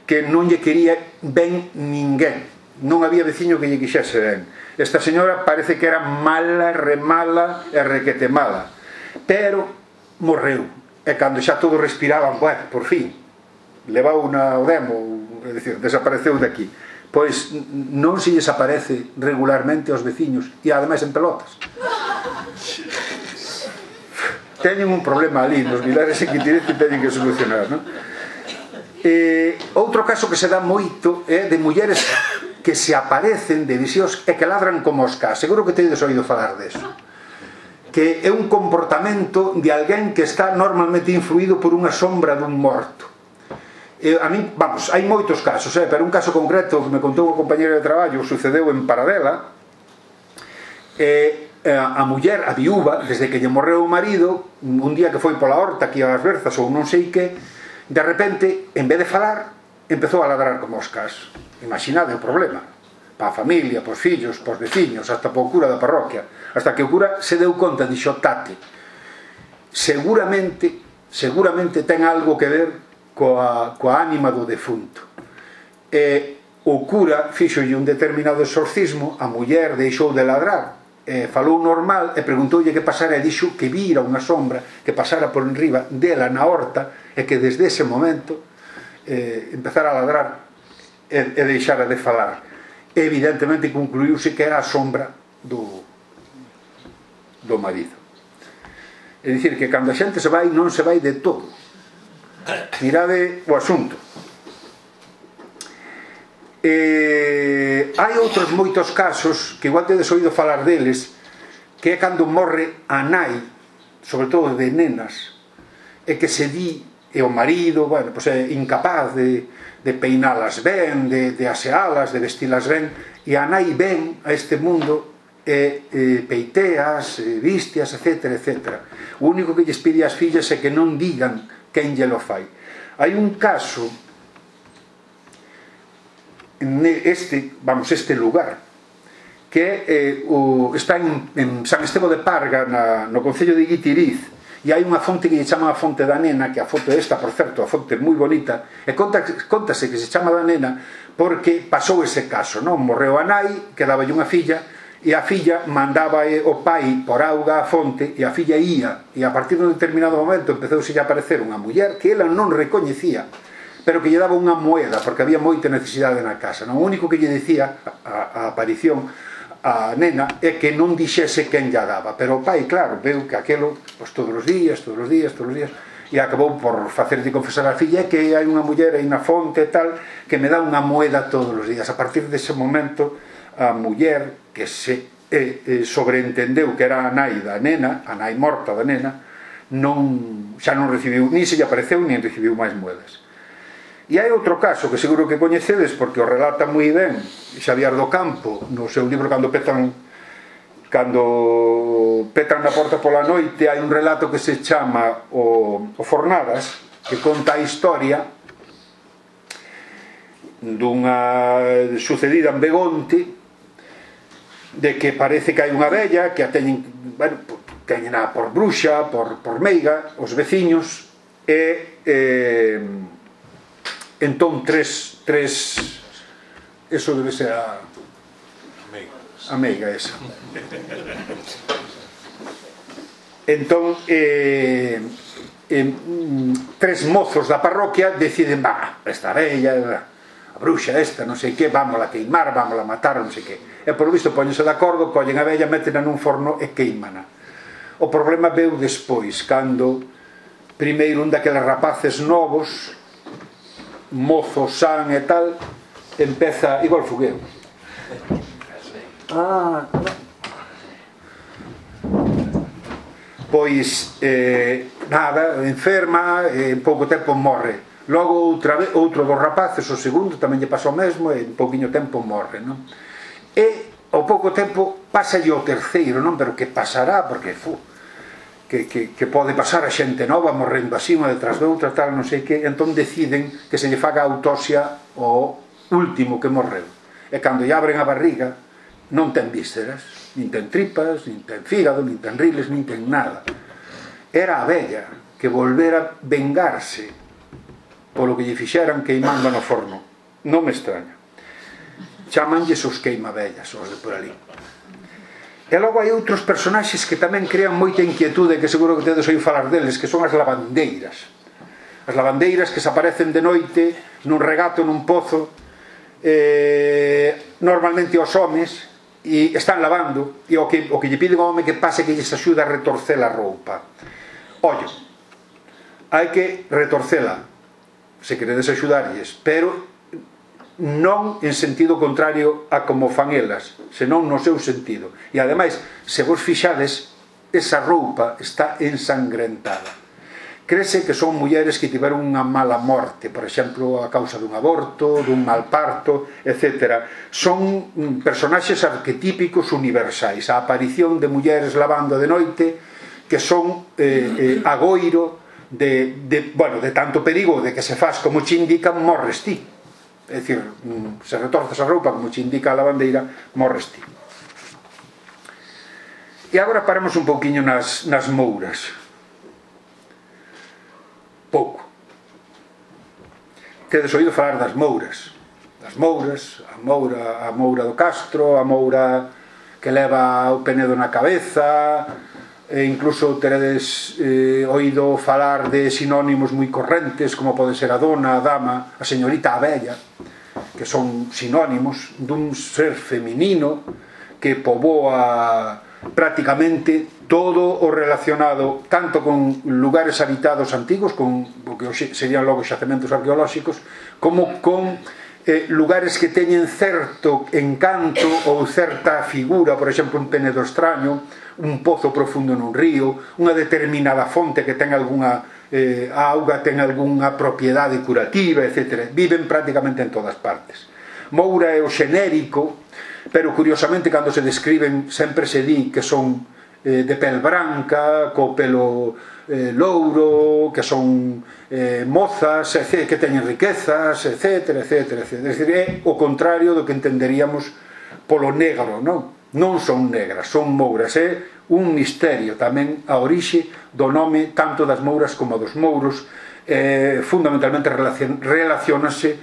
que non lle quería ben ninguén. Non había veciño que lle quixese ben. Esta señora parece que era mala, remala e requete mala pero morreu e cando xa todos respiraban bueno, por fin levou unha o demo é dicir, desapareceu de aquí pois non se desaparece regularmente aos veciños e ademais en pelotas teñen un problema ali nos vilares en que teñen que solucionar non? Eh, outro caso que se dá moito é de mulleres que se aparecen de visións e que ladran como os cas Seguro que tedes oído falar deso que é un comportamento de alguén que está normalmente influído por unha sombra dun morto. E a min, vamos, hai moitos casos, eh, pero un caso concreto que me contou o compañero de traballo sucedeu en Paradela eh, a muller, a viúva, desde que lle morreu o marido un día que foi pola horta aquí ás berzas ou non sei que de repente, en vez de falar empezou a ladrar como os cas. Imaginade o problema pa a familia, pos fillos, pos veciños, hasta po cura da parroquia, hasta que o cura se deu conta, dixo, tate, seguramente, seguramente ten algo que ver coa, coa ánima do defunto. E o cura fixolle un determinado exorcismo, a muller deixou de ladrar, e falou normal e preguntoulle que pasara e dixo que vira unha sombra que pasara por enriba dela na horta e que desde ese momento eh, empezara a ladrar e, e deixara de falar evidentemente concluíuse que era a sombra do, do marido. É dicir que cando a xente se vai non se vai de todo. Tirade o asunto. Eh, hai outros moitos casos que igual tedes oído falar deles que é cando morre a nai sobre todo de nenas e que se di e o marido bueno, pois é incapaz de, de peinalas ben, de, de asealas, de vestilas ben, e a nai ben a este mundo e, e peiteas, e vistias, etc, etc. O único que lles pide ás fillas é que non digan quen lle lo fai. Hai un caso este, vamos, este lugar que eh, o, está en, en San Estevo de Parga na, no Concello de Guitiriz e hai unha fonte que lle chama a fonte da nena que a foto é esta, por certo, a fonte moi bonita e conta, contase que se chama da nena porque pasou ese caso non morreu a nai, quedaba unha filla e a filla mandaba eh, o pai por auga a fonte e a filla ía e a partir de un determinado momento empezou a aparecer unha muller que ela non recoñecía pero que lle daba unha moeda porque había moita necesidade na casa non? o único que lle dicía a, a aparición a nena é que non dixese quen lla daba. Pero o pai claro veu que aquelo pois, todos os días, todos os días, todos os días e acabou por facer de confesar a filla que hai unha muller aí na fonte e tal que me dá unha moeda todos os días. A partir dese momento a muller que se eh, eh, sobreentendeu que era a nai da nena a nai morta da nena non, xa non recibiu, nin se lle apareceu, nin recibiu máis moedas. E hai outro caso que seguro que coñecedes porque o relata moi ben Xavier do Campo no seu libro cando petan cando petan na porta pola noite hai un relato que se chama o, o Fornadas que conta a historia dunha sucedida en Begonte de que parece que hai unha vella que a teñen, bueno, teñena por bruxa, por, por meiga os veciños e eh, entón tres, tres eso debe ser a a meiga esa entón eh, eh, tres mozos da parroquia deciden, va, esta vella a bruxa esta, non sei que, vámola queimar, vámola matar, non sei que. E por visto poñense de acordo, collen a vella, meten nun forno e queimana. O problema veu despois, cando primeiro un daqueles rapaces novos mozo, san e tal, empeza igual fogueu. Ah, pois eh, nada, enferma e en pouco tempo morre logo outra vez, outro dos rapaces o segundo tamén lle pasa o mesmo e en pouquiño tempo morre non? e ao pouco tempo pasa o terceiro non pero que pasará porque fu, que, que, que pode pasar a xente nova morrendo así unha detrás de outra, tal, non sei que, entón deciden que se lle faga autopsia ao último que morreu. E cando lle abren a barriga, non ten vísceras, nin ten tripas, nin ten fígado, nin ten riles, nin ten nada. Era a vella que volvera vengarse polo que lle fixeran queimando no forno. Non me extraña. Chamanlles os queimavellas, os de por ali. E logo hai outros personaxes que tamén crean moita inquietude que seguro que tedes oído falar deles, que son as lavandeiras. As lavandeiras que se aparecen de noite nun regato, nun pozo, eh, normalmente os homes e están lavando e o que, o que lle piden ao home que pase que lles axuda a retorcer a roupa. Ollo, hai que retorcela se queredes axudarlles, pero non en sentido contrario a como fan elas, senón no seu sentido. E ademais, se vos fixades, esa roupa está ensangrentada. Crese que son mulleres que tiveron unha mala morte, por exemplo, a causa dun aborto, dun mal parto, etc. Son personaxes arquetípicos universais. A aparición de mulleres lavando de noite, que son eh, eh, agoiro de, de, bueno, de tanto perigo de que se faz como chi indican, morres ti é dicir, mm, se retorzas a roupa como te indica a lavandeira, morres ti. E agora paramos un pouquiño nas, nas mouras. Pouco. Tedes oído falar das mouras. Das mouras a moura, a moura do Castro a moura que leva o penedo na cabeza e incluso teredes eh, oído falar de sinónimos moi correntes como pode ser a dona, a dama, a señorita, a bella que son sinónimos dun ser feminino que poboa prácticamente todo o relacionado tanto con lugares habitados antigos con o que serían logo xacementos arqueolóxicos como con eh, lugares que teñen certo encanto ou certa figura, por exemplo, un penedo extraño, un pozo profundo nun río, unha determinada fonte que ten algunha eh, auga, ten algunha propiedade curativa, etc. Viven prácticamente en todas partes. Moura é o xenérico, pero curiosamente cando se describen sempre se di que son eh, de pel branca, co pelo eh, louro, que son eh, mozas, etc, que teñen riquezas, etc, etc, etc. É dicir, é o contrario do que entenderíamos polo negro, non? Non son negras, son mouras, é un misterio tamén a orixe do nome tanto das mouras como dos mouros, eh, fundamentalmente relacionase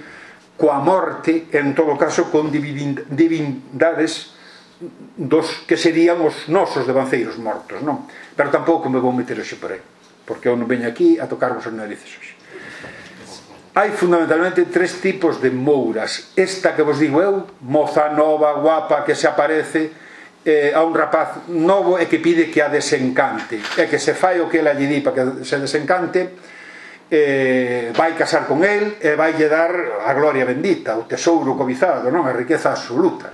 coa morte, en todo caso, con divindades dos que serían os nosos devanceiros mortos, non? Pero tampouco me vou meter hoxe por aí, porque eu non veño aquí a tocarvos as narices hoxe. Hai fundamentalmente tres tipos de mouras. Esta que vos digo eu, moza nova, guapa, que se aparece eh, a un rapaz novo e que pide que a desencante. E que se fai o que ela lle di para que se desencante, eh, vai casar con el e vai lle dar a gloria bendita, o tesouro cobizado, non? a riqueza absoluta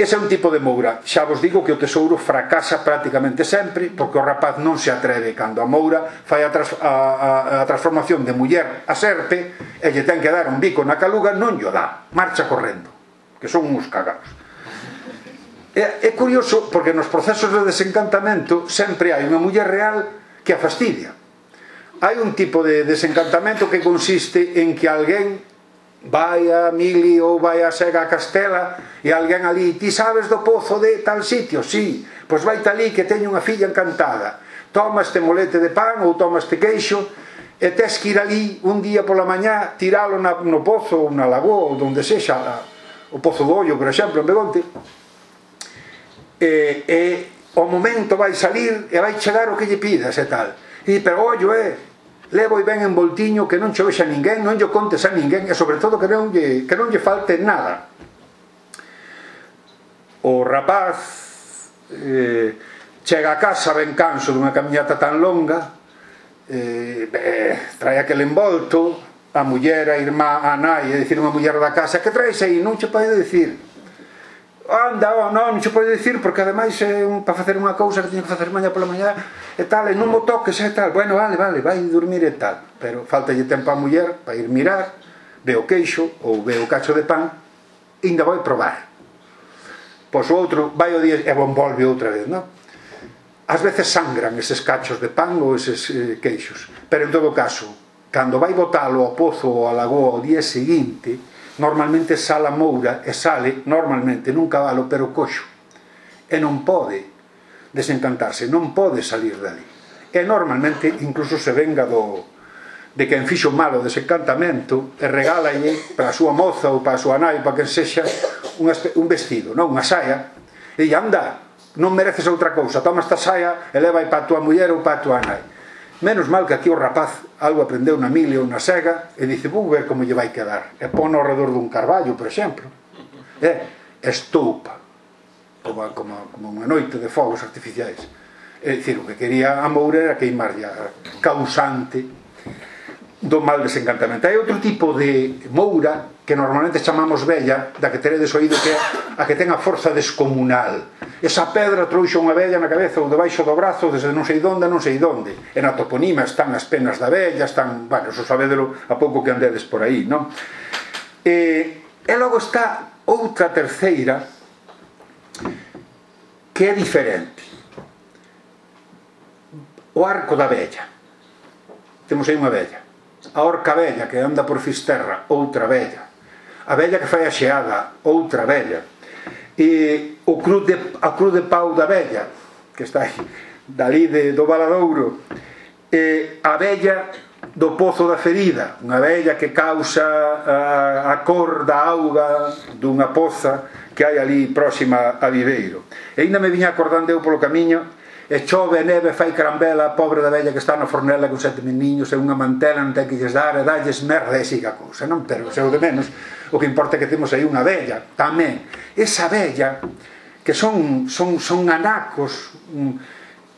Ese é un tipo de moura. Xa vos digo que o tesouro fracasa prácticamente sempre porque o rapaz non se atreve cando a moura fai a, a, a, a transformación de muller a serpe e lle ten que dar un bico na caluga, non lle dá. Marcha correndo, que son uns cagados. É, é curioso porque nos procesos de desencantamento sempre hai unha muller real que a fastidia. Hai un tipo de desencantamento que consiste en que alguén vai a Mili ou vai a Sega Castela e alguén ali, ti sabes do pozo de tal sitio? Sí, pois vai talí que teño unha filla encantada. Toma este molete de pan ou toma este queixo e tes que ir ali un día pola mañá tiralo na, no pozo ou na lagoa ou donde sexa a, o pozo do ollo, por exemplo, en Begonte e, e o momento vai salir e vai chegar o que lle pidas e tal e pero ollo, eh, levo e ben envoltiño que non chovexa ninguén, non lle contes a ninguén e sobre todo que non lle, que non lle falte nada o rapaz eh, chega a casa ben canso dunha camiñata tan longa eh, eh, trae aquel envolto a muller, a irmá, a nai, é dicir, unha muller da casa, que traes aí? Non che pode dicir anda, oh, non, non se pode dicir porque ademais é un, para facer unha cousa que teño que facer maña pola mañá e tal, e non mo toques e tal. Bueno, vale, vale, vai dormir e tal. Pero faltalle tempo á muller para ir mirar ve o queixo ou ve o cacho de pan e ainda vai probar. Pois o outro vai o día e volve outra vez, non? Ás veces sangran eses cachos de pan ou eses eh, queixos. Pero en todo caso cando vai botalo ao pozo ou a lagoa o día seguinte normalmente sala moura e sale normalmente nun cabalo pero coxo. E non pode desencantarse, non pode salir dali. E normalmente incluso se venga do de quen fixo malo desencantamento e regálalle para a súa moza ou para a súa nai para que sexa un, un vestido, non unha saia. E anda, non mereces outra cousa toma esta saia e leva para a tua muller ou para a tua nai Menos mal que aquí o rapaz algo aprendeu na mil ou na sega e dice, vou ver como lle vai quedar. E pon ao redor dun carballo, por exemplo. E estoupa. Como, como, como unha noite de fogos artificiais. É dicir, o que quería a Moura era queimarlle a causante do mal desencantamento. Hai outro tipo de moura que normalmente chamamos vella, da que teredes oído que é a que ten a forza descomunal. Esa pedra trouxo unha vella na cabeza ou debaixo do brazo desde non sei donde, non sei donde. E na toponima están as penas da vella, están, bueno, eso sabedelo a pouco que andedes por aí, non? E, e logo está outra terceira que é diferente. O arco da vella. Temos aí unha vella a orca vella que anda por Fisterra, outra vella, a vella que fai a xeada, outra vella, e o cruz de, a cruz de pau da vella, que está aí, dali de, do Valadouro, e a vella do pozo da ferida, unha vella que causa a, a cor da auga dunha poza que hai ali próxima a Viveiro. E ainda me viña acordando eu polo camiño e chove, neve, fai carambela, pobre da vella que está na fornela con sete meniños e unha mantela non ten que lles dar e dalles merda e siga cousa, non? Pero seu de menos, o que importa é que temos aí unha vella, tamén. Esa vella, que son, son, son anacos, un,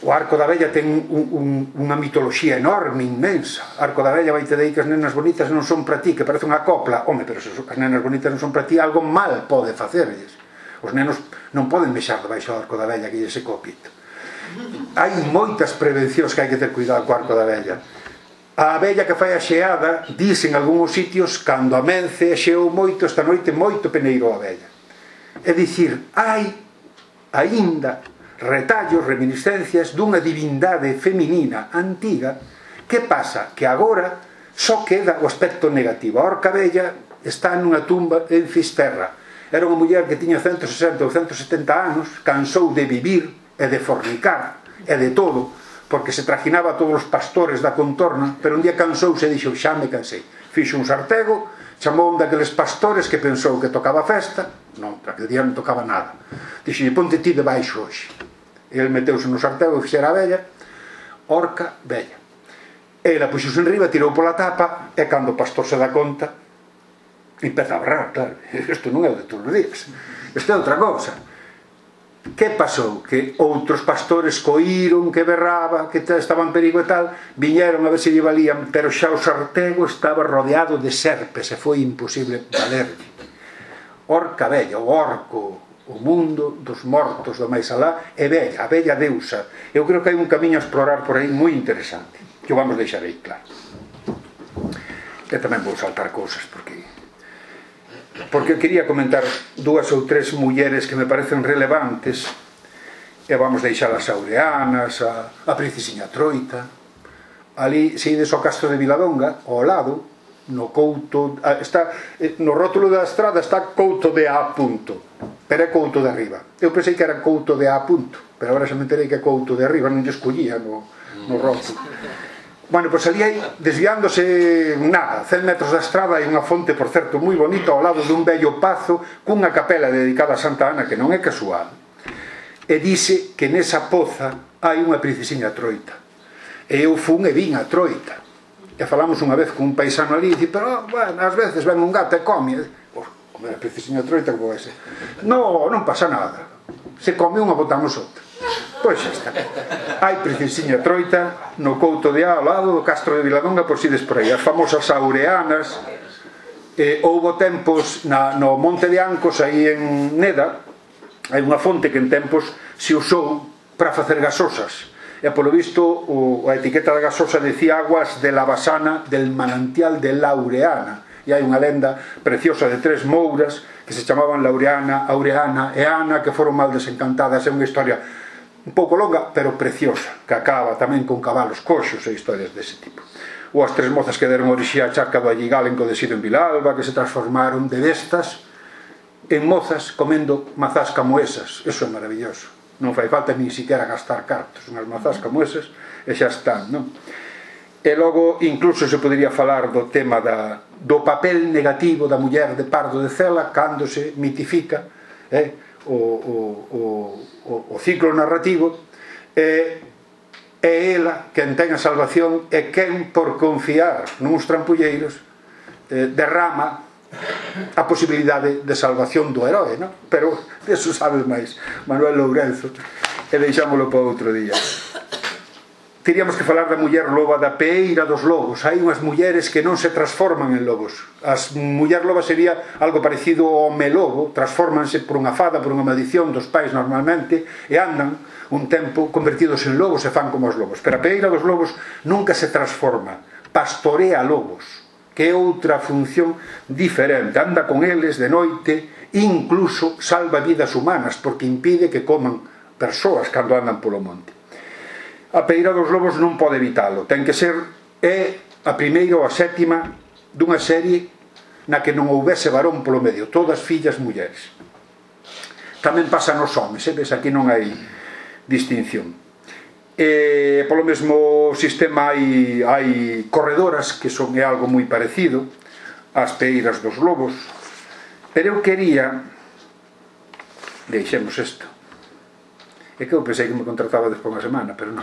o Arco da Vella ten un, un, unha mitoloxía enorme, inmensa. Arco da Vella vai te dei que as nenas bonitas non son para ti, que parece unha copla. Home, pero se as nenas bonitas non son para ti, algo mal pode facerlles. Os nenos non poden mexar debaixo do Arco da Vella que lle se copito hai moitas prevencións que hai que ter cuidado co arco da abella. A abella que fai a xeada dicen en algúns sitios cando amence xeou moito esta noite moito peneiro a abella. É dicir, hai aínda retallos, reminiscencias dunha divindade feminina antiga que pasa que agora só queda o aspecto negativo. A orca vella está nunha tumba en Fisterra. Era unha muller que tiña 160 ou 170 anos cansou de vivir e de fornicar e de todo porque se trajinaba a todos os pastores da contorna pero un día cansouse e dixo xa me cansei fixo un sartego chamou un daqueles pastores que pensou que tocaba festa non, aquel día non tocaba nada. Dixo ponte ti debaixo hoxe e el meteuse no sartego e fixera a vella orca vella. Ela puxose en riba, tirou pola tapa e cando o pastor se dá conta empeza a barrar, claro, isto non é de todos os días isto é outra cousa que pasou? Que outros pastores coíron, que berraba, que estaban perigo e tal, viñeron a ver se lle valían, pero xa o sartego estaba rodeado de serpes e foi imposible valerlle. Orca bella, o orco, o mundo dos mortos do máis alá e bella, a bella deusa. Eu creo que hai un camiño a explorar por aí moi interesante, que o vamos deixar aí claro. E tamén vou saltar cousas, porque porque quería comentar dúas ou tres mulleres que me parecen relevantes e vamos deixar as Aureanas, a, a Princesiña Troita. Ali se ides ao Castro de Viladonga ao lado, no couto está, eh, no rótulo da estrada está couto de A punto pero é couto de arriba. Eu pensei que era couto de A punto pero agora xa me enterei que é couto de arriba non lle escollía no, no rótulo. Bueno, pois pues, ali hai desviándose nada, 100 metros da estrada hai unha fonte, por certo, moi bonita ao lado dun bello pazo cunha capela dedicada a Santa Ana que non é casual. E dice que nesa poza hai unha princesiña troita. E eu fun e vin a troita. E falamos unha vez cun paisano ali e dice, pero, bueno, ás veces ven un gato e come. Como oh, come a princesiña troita como ese. No, non pasa nada. Se come unha, botamos outra Pois xa está. Hai precisiña troita no Couto de A ao lado do Castro de Viladonga por si des por aí. As famosas aureanas. Eh, houbo tempos na, no Monte de Ancos aí en Neda hai unha fonte que en tempos se usou para facer gasosas e polo visto o, a etiqueta da gasosa decía aguas de la basana del manantial de Laureana e hai unha lenda preciosa de tres mouras que se chamaban Laureana, Aureana e Ana que foron mal desencantadas é unha historia un pouco longa, pero preciosa, que acaba tamén con cabalos coxos e historias dese tipo. Ou as tres mozas que deron orixe a charca do Alligal en Codesido en Vilalba, que se transformaron de destas en mozas comendo mazás como esas. Eso é maravilloso. Non fai falta ni siquiera gastar cartos. Unhas mazás como esas e xa están, non? E logo, incluso se poderia falar do tema da, do papel negativo da muller de Pardo de Cela cando se mitifica eh, o, o, o, o, o ciclo narrativo e, é ela quen ten a salvación e quen por confiar nuns trampulleiros eh, derrama a posibilidade de salvación do herói non? pero eso sabes máis Manuel Lourenzo e deixámolo para outro día teríamos que falar da muller loba da peira dos lobos. Hai unhas mulleres que non se transforman en lobos. As muller loba sería algo parecido ao home lobo. Transformanse por unha fada, por unha maldición dos pais normalmente e andan un tempo convertidos en lobos e fan como os lobos. Pero a peira dos lobos nunca se transforma. Pastorea lobos que é outra función diferente. Anda con eles de noite incluso salva vidas humanas porque impide que coman persoas cando andan polo monte a Peira dos Lobos non pode evitalo. Ten que ser é a primeira ou a sétima dunha serie na que non houvese varón polo medio, todas fillas mulleres. Tamén pasa nos homens, eh? aquí non hai distinción. E polo mesmo sistema hai, hai corredoras que son é algo moi parecido ás peiras dos lobos, pero eu quería deixemos isto É que eu pensei que me contrataba despois unha semana, pero non.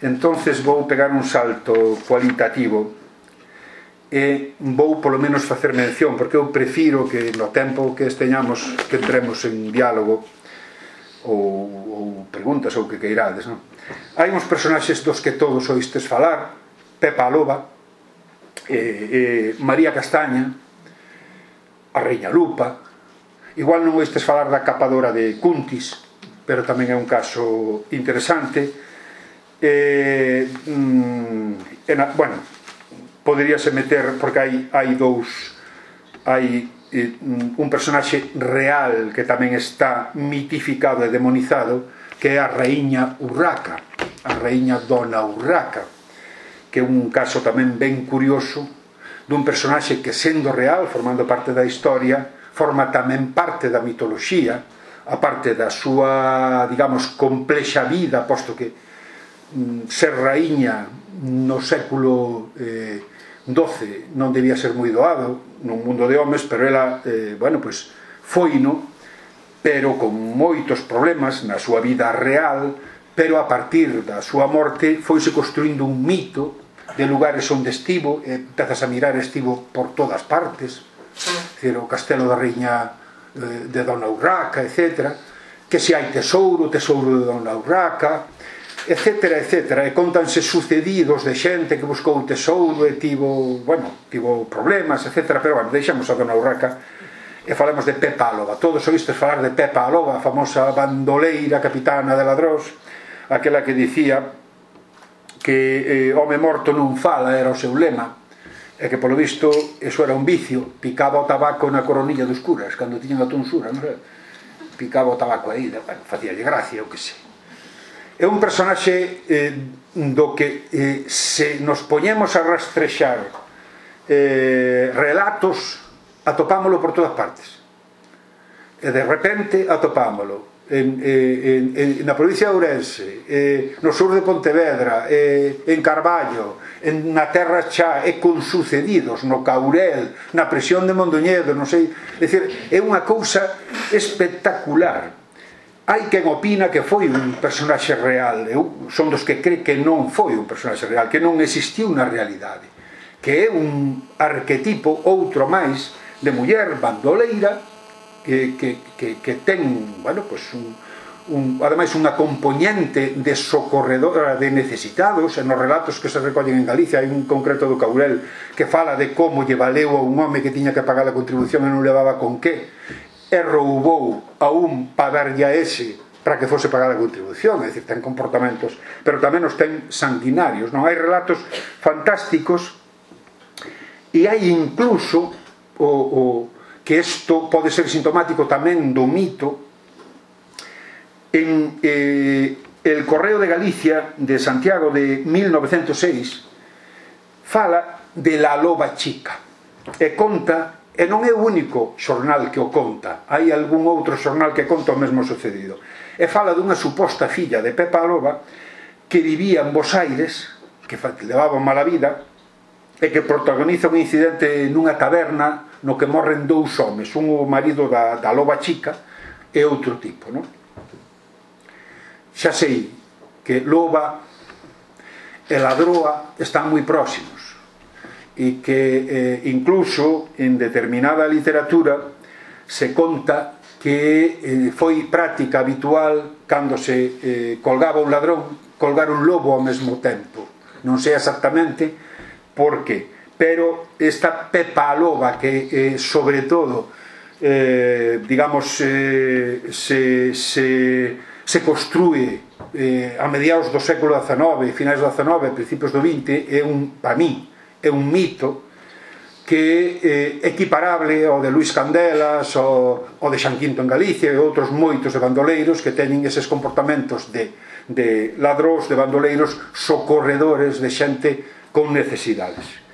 Entonces vou pegar un salto cualitativo e vou polo menos facer mención, porque eu prefiro que no tempo que esteñamos, que entremos en diálogo, ou, ou preguntas ou que queirades, non? Hai uns personaxes dos que todos oístes falar, Pepa Loba, eh, eh, María Castaña, a Reiña Lupa, igual non oístes falar da capadora de Cuntis, pero tamén é un caso interesante. E, mm, en, bueno poderíase meter porque hai, hai dous hai eh, un personaxe real que tamén está mitificado e demonizado que é a reiña Urraca a reiña Dona Urraca que é un caso tamén ben curioso dun personaxe que sendo real formando parte da historia forma tamén parte da mitoloxía a parte da súa, digamos, complexa vida, posto que mm, ser raíña no século eh, XII non debía ser moi doado nun mundo de homes, pero ela, eh, bueno, pois, foi, no? pero con moitos problemas na súa vida real, pero a partir da súa morte foise construindo un mito de lugares onde estivo, e empezas a mirar estivo por todas partes, decir, o Castelo da Reiña Eh, de Dona Urraca, etc que se hai tesouro, tesouro de Dona Urraca etc, etc, e contanse sucedidos de xente que buscou tesouro e tivo, bueno, tivo problemas, etc, pero bueno, deixamos a Dona Urraca e falamos de Pepa Alova. Todos oístes falar de Pepa Alova a famosa bandoleira capitana de ladrós aquela que dicía que eh, home morto non fala era o seu lema e que polo visto eso era un vicio. Picaba o tabaco na coronilla dos curas cando tiñan a tonsura non sei? picaba o tabaco aí bueno, facíalle gracia o que sei. É un personaxe eh, do que eh, se nos poñemos a rastrexar eh, relatos atopámolo por todas partes. E de repente atopámolo en, en, en, na provincia de Ourense, eh, no sur de Pontevedra, eh, en Carballo, en, na Terra Xa, e con sucedidos no Caurel, na presión de Mondoñedo, non sei, é dicir, é unha cousa espectacular. Hai quen opina que foi un personaxe real, eu son dos que cree que non foi un personaxe real, que non existiu na realidade, que é un arquetipo, outro máis, de muller bandoleira, que, que, que, que ten bueno, pues un, un, ademais unha componente de socorredora de necesitados en nos relatos que se recollen en Galicia hai un concreto do Caurel que fala de como lle valeu a un home que tiña que pagar a contribución e non levaba con que e roubou a un para darlle a ese para que fose pagar a contribución, é dicir, ten comportamentos, pero tamén os ten sanguinarios, non? Hai relatos fantásticos e hai incluso o, o, que isto pode ser sintomático tamén do mito en eh, el Correo de Galicia de Santiago de 1906 fala de la loba chica e conta e non é o único xornal que o conta hai algún outro xornal que conta o mesmo sucedido e fala dunha suposta filla de Pepa Loba que vivía en Bos Aires que levaba mala vida e que protagoniza un incidente nunha taberna no que morren dous homes, un o marido da, da loba chica e outro tipo, non? Xa sei que loba e ladroa están moi próximos e que eh, incluso en determinada literatura se conta que eh, foi práctica habitual cando se eh, colgaba un ladrón colgar un lobo ao mesmo tempo non sei exactamente por que pero esta Pepa Loba que eh, sobre todo eh, digamos eh, se, se, se construe eh, a mediados do século XIX finais do XIX, principios do XX é un, para mí, é un mito que é eh, equiparable ao de Luis Candelas ao, ao de Xanquinto en Galicia e outros moitos de bandoleiros que teñen eses comportamentos de, de ladrós, de bandoleiros socorredores de xente con necesidades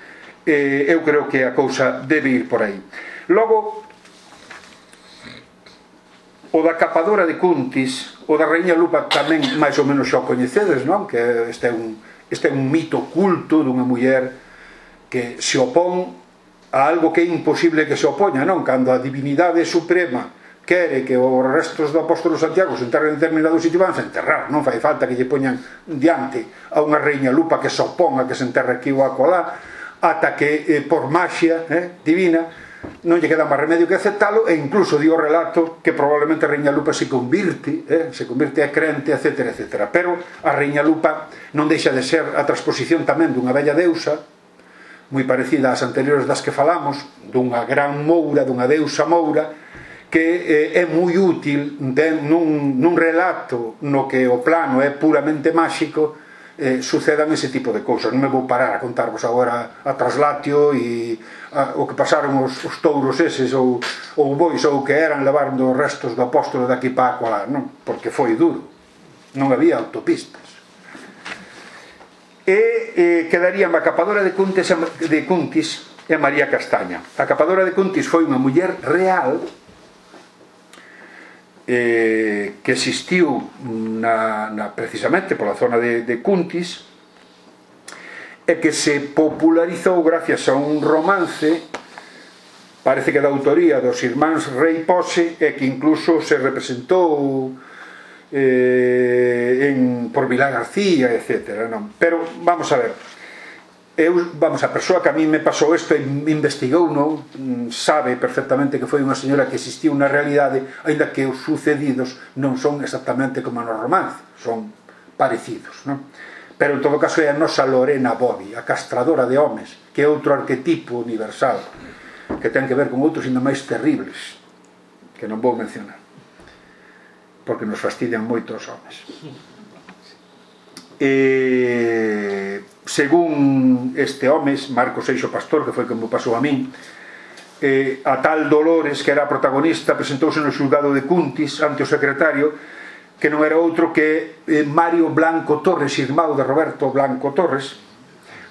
eh, eu creo que a cousa debe ir por aí logo o da capadora de Cuntis o da Reina Lupa tamén máis ou menos xa o coñecedes non? que este é un, este é un mito culto dunha muller que se opón a algo que é imposible que se opoña, non? Cando a divinidade suprema quere que os restos do apóstolo Santiago se enterren en determinado sitio, van a enterrar, non fai falta que lle poñan diante a unha reiña lupa que se opón a que se enterre aquí ou acolá, ata que eh, por maxia eh, divina non lle queda máis remedio que aceptalo e incluso dio relato que probablemente a Reina Lupa se convirte eh, se convirte a crente, etc, etc pero a Reina Lupa non deixa de ser a transposición tamén dunha bella deusa moi parecida ás anteriores das que falamos dunha gran moura, dunha deusa moura que eh, é moi útil de, nun, nun relato no que o plano é puramente máxico eh, sucedan ese tipo de cousas. Non me vou parar a contarvos agora a traslatio e a, o que pasaron os, os touros eses ou, ou bois ou que eran levando restos do apóstolo daqui para acolá, non? Porque foi duro. Non había autopistas. E eh, quedarían a capadora de Cuntis, de Cuntis e María Castaña. A capadora de Cuntis foi unha muller real eh, que existiu na, na, precisamente pola zona de, de Cuntis e que se popularizou gracias a un romance parece que da autoría dos irmáns Rei Pose e que incluso se representou eh, en, por Milán García, etc. Non? Pero vamos a ver, eu, vamos, a persoa que a mí me pasou isto e investigou, non, sabe perfectamente que foi unha señora que existiu na realidade, aínda que os sucedidos non son exactamente como no romance, son parecidos, non? Pero en todo caso é a nosa Lorena Bobby, a castradora de homes, que é outro arquetipo universal, que ten que ver con outros ainda máis terribles, que non vou mencionar, porque nos fastidian moito os homes. E según este homes, Marcos Eixo Pastor, que foi como pasou a min, eh, a tal Dolores, que era a protagonista, presentouse no xulgado de Cuntis ante o secretario, que non era outro que eh, Mario Blanco Torres, irmão de Roberto Blanco Torres,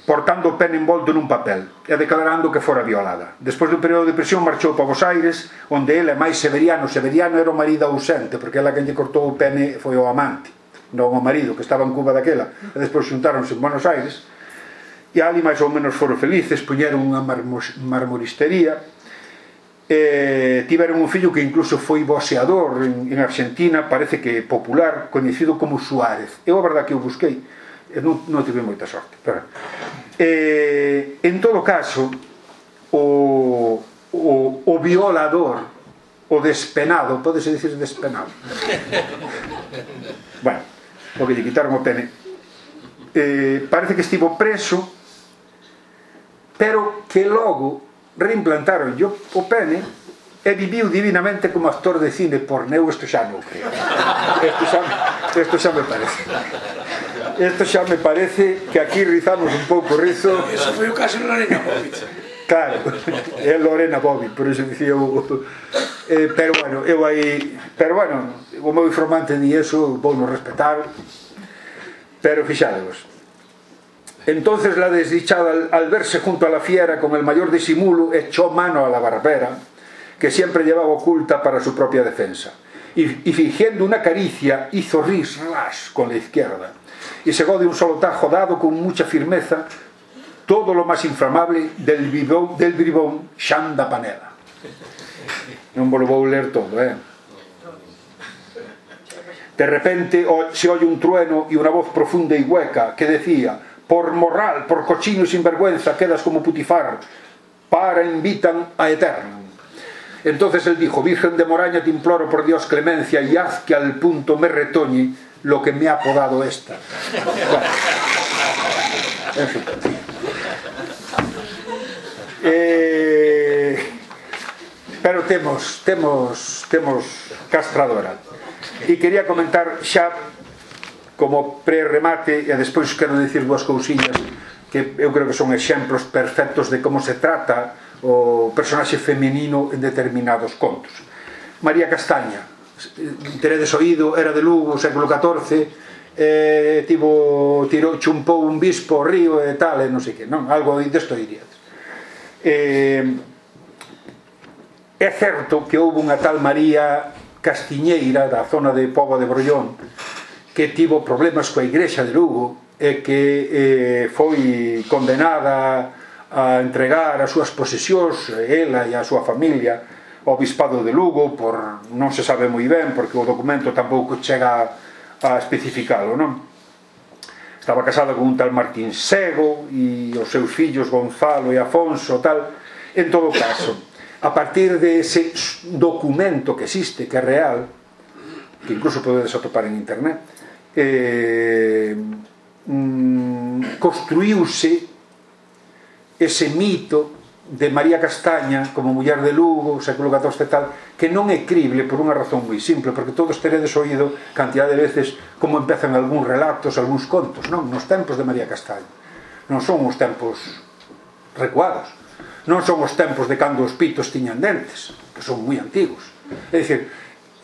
portando o pen envolto nun papel e declarando que fora violada. Despois do período de prisión marchou para Bos Aires, onde ela é máis severiano. Severiano era o marido ausente, porque ela que lle cortou o pene foi o amante non o marido que estaba en Cuba daquela e despois xuntáronse en Buenos Aires e ali máis ou menos foron felices puñeron unha marmoristería e tiveron un fillo que incluso foi boxeador en, en Argentina parece que popular, coñecido como Suárez. Eu a verdad que o busquei e non, non tive moita sorte pero, e, en todo caso o, o, o violador o despenado, podese dicir despenado? Bueno o que lle quitaron o pene. Eh, parece que estivo preso pero que logo reimplantaron yo o pene e viviu divinamente como actor de cine porneu isto xa non creo. Isto xa, isto xa me parece. Isto xa me parece que aquí rizamos un pouco rizo. Eso foi o caso de Lorena Movich Claro, é Lorena Bobby, por iso dicía o... Eh, pero bueno, eu aí... Pero bueno, o meu informante di eso, vou no respetar. Pero fixadevos. Entonces la desdichada al, al verse junto a la fiera con el mayor disimulo echó mano a la barbera que siempre llevaba oculta para su propia defensa y, y fingiendo una caricia hizo ris ras con la izquierda y se de un solo tajo dado con mucha firmeza todo lo más inflamable del bribón, del bribón Xanda Panela. Non vos vou ler todo, eh? De repente se oye un trueno y una voz profunda y hueca que decía por morral, por cochino y sinvergüenza quedas como putifar para invitan a eterno entonces él dijo Virgen de Moraña te imploro por Dios clemencia y haz que al punto me retoñe lo que me ha apodado esta bueno, en fin eh, pero temos temos temos castradora. E quería comentar xa como preremate e despois quero dicir dúas cousiñas que eu creo que son exemplos perfectos de como se trata o personaxe femenino en determinados contos. María Castaña teredes oído, era de Lugo, século XIV eh, tivo, tirou, chumpou un bispo río e tal, e non sei que, non, algo desto iríades eh, é certo que houve unha tal María Castiñeira da zona de Pobo de Brollón que tivo problemas coa igrexa de Lugo e que eh, foi condenada a entregar as súas posesións ela e a súa familia ao bispado de Lugo por non se sabe moi ben porque o documento tampouco chega a especificalo, non? estaba casada con un tal Martín Sego e os seus fillos Gonzalo e Afonso tal. En todo caso a partir de ese documento que existe, que é real que incluso podedes atopar en internet eh, mm, construíuse ese mito de María Castaña como muller de Lugo, século XIV e tal, que non é crible por unha razón moi simple, porque todos teredes oído cantidad de veces como empezan algúns relatos, algúns contos, non? Nos tempos de María Castaña. Non son os tempos recuados. Non son os tempos de cando os pitos tiñan dentes, que son moi antigos. É dicir,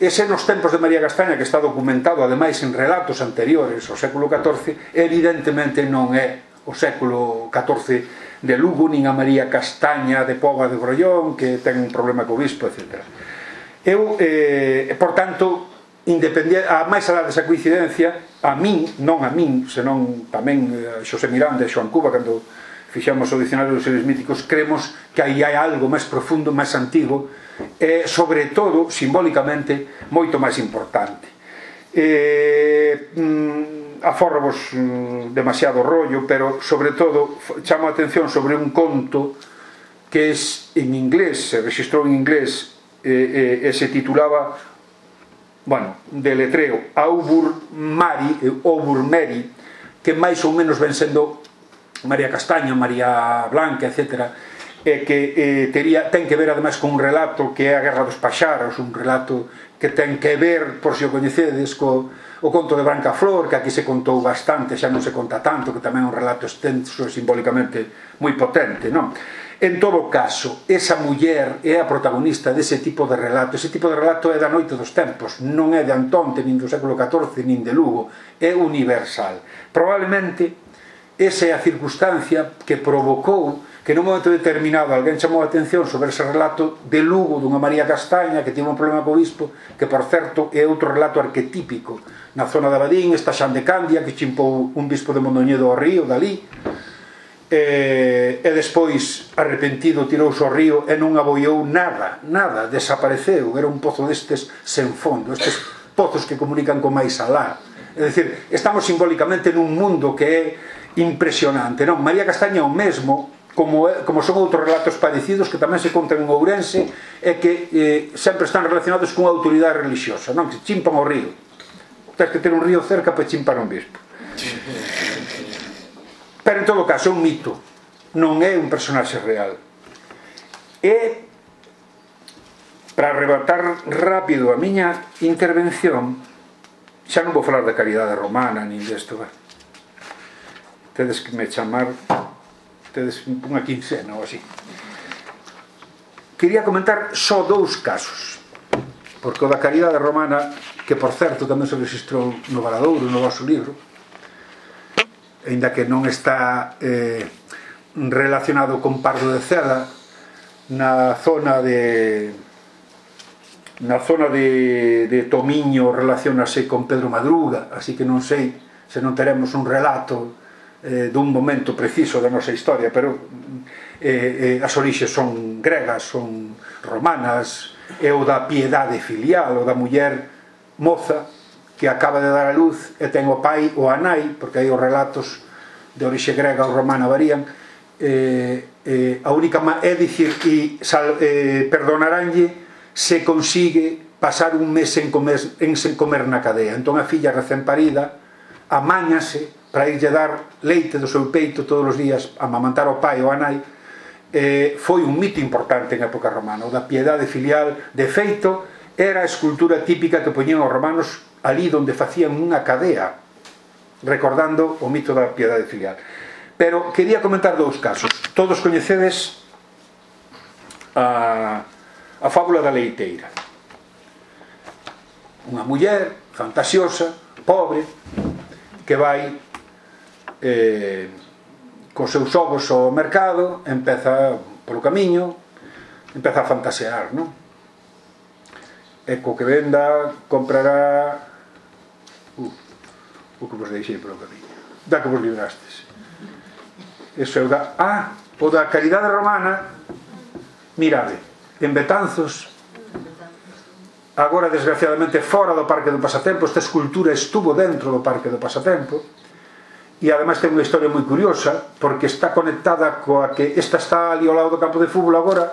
ese nos tempos de María Castaña que está documentado ademais en relatos anteriores ao século XIV, evidentemente non é o século XIV de Lugo nin a María Castaña de Pova de Grollón que ten un problema co bispo, etc. Eu, eh, por tanto, independente, a máis alá desa coincidencia, a min, non a min, senón tamén a Xosé Miranda e Xoan Cuba, cando fixamos o dicionario dos seres míticos, cremos que aí hai algo máis profundo, máis antigo, e, sobre todo, simbólicamente, moito máis importante. Eh, mm, aforrovos mm, demasiado rollo, pero sobre todo chamo a atención sobre un conto que es en inglés, se registrou en inglés e, e, e se titulaba bueno, de letreo Aubur Mari, Aubur Meri que máis ou menos ven sendo María Castaña, María Blanca, etcétera, e que eh, tería, ten que ver ademais con un relato que é a Guerra dos Paxaros, un relato que ten que ver, por si o coñecedes, co, o conto de Branca Flor, que aquí se contou bastante, xa non se conta tanto, que tamén é un relato extenso e simbólicamente moi potente, non? En todo caso, esa muller é a protagonista dese tipo de relato. Ese tipo de relato é da noite dos tempos, non é de Antonte, nin do século XIV, nin de Lugo, é universal. Probablemente, esa é a circunstancia que provocou que nun momento determinado alguén chamou a atención sobre ese relato de Lugo dunha María Castaña que tivo un problema co bispo que por certo é outro relato arquetípico na zona de Abadín, está Xan de Candia que chimpou un bispo de Mondoñedo ao río dali e, e despois arrepentido tirouse ao río e non aboiou nada, nada, desapareceu era un pozo destes sen fondo estes pozos que comunican con máis alá é dicir, estamos simbólicamente nun mundo que é impresionante non? María Castaña o mesmo como, como son outros relatos parecidos que tamén se contan en Ourense e que eh, sempre están relacionados con autoridade religiosa non? que chimpan o río tens que ter un río cerca para chimpar un bispo. Pero en todo caso é un mito. Non é un personaxe real. E para arrebatar rápido a miña intervención xa non vou falar da caridade romana nin desto va. tedes que me chamar tedes unha quincena ou así. Quería comentar só dous casos porque o da caridade romana que por certo tamén se registrou no Valadouro no vosso libro aínda que non está eh, relacionado con Pardo de Ceda na zona de na zona de, de Tomiño relacionase con Pedro Madruga así que non sei se non teremos un relato eh, dun momento preciso da nosa historia pero eh, eh, as orixes son gregas son romanas é o da piedade filial, o da muller moza que acaba de dar a luz e ten o pai ou a nai, porque aí os relatos de orixe grega ou romana varían, eh, eh, a única é dicir que sal, eh, perdonaránlle se consigue pasar un mes en comer, en sen comer na cadea. Entón a filla recén parida amáñase para irlle dar leite do seu peito todos os días a mamantar o pai ou a nai eh, foi un mito importante en época romana. O da piedade filial de feito era a escultura típica que poñían os romanos ali onde facían unha cadea recordando o mito da piedade filial. Pero quería comentar dous casos. Todos coñecedes a, a fábula da leiteira. Unha muller fantasiosa pobre que vai eh, cos seus ovos ao mercado, empeza polo camiño, empeza a fantasear, non? E co que venda comprará uh, o que vos deixei polo camiño. Da que vos librastes. Eso é o da... Ah, o da caridade romana, mirade, en Betanzos, agora desgraciadamente fora do Parque do Pasatempo, esta escultura estuvo dentro do Parque do Pasatempo, e ademais ten unha historia moi curiosa porque está conectada coa que esta está ali ao lado do campo de fútbol agora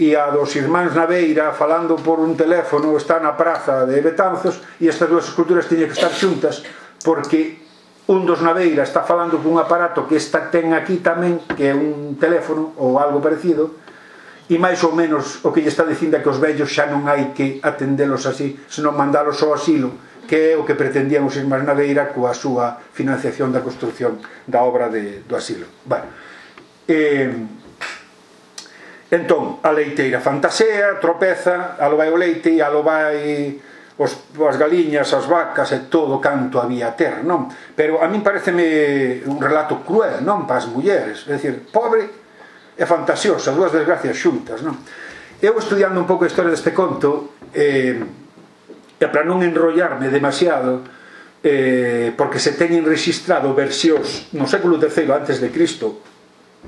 e a dos irmáns na Beira falando por un teléfono está na praza de Betanzos e estas dúas esculturas tiñen que estar xuntas porque un dos na Beira está falando cun aparato que esta ten aquí tamén que é un teléfono ou algo parecido e máis ou menos o que lle está dicindo é que os vellos xa non hai que atendelos así senón mandalos ao asilo que é o que pretendían os irmáns Naveira coa súa financiación da construción da obra de, do asilo. Bueno, eh, entón, a leiteira fantasea, tropeza, alo vai o leite e alo vai os, as galiñas, as vacas e todo canto había ter, non? Pero a min pareceme un relato cruel, non? Para as mulleres, é dicir, pobre e fantasiosa, dúas desgracias xuntas, non? Eu estudiando un pouco a historia deste conto, eh, e para non enrollarme demasiado eh, porque se teñen registrado versións no século III antes de Cristo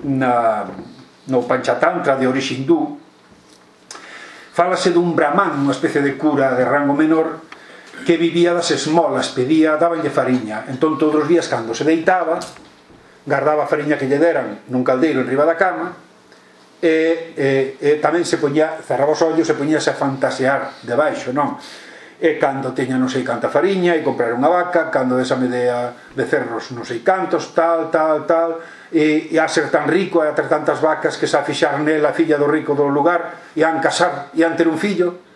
na, no Panchatantra de orixe hindú falase dun brahman, unha especie de cura de rango menor que vivía das esmolas, pedía, dabanlle fariña entón todos os días cando se deitaba guardaba a fariña que lle deran nun caldeiro en riba da cama e, e, e tamén se poñía, cerraba os ollos e poñíase a fantasear debaixo, non? e cando teña non sei canta fariña e comprar unha vaca, cando desa medea de cerros non sei cantos, tal, tal, tal, e, e a ser tan rico e a ter tantas vacas que sa fixar nela a filla do rico do lugar e han casar e han ter un fillo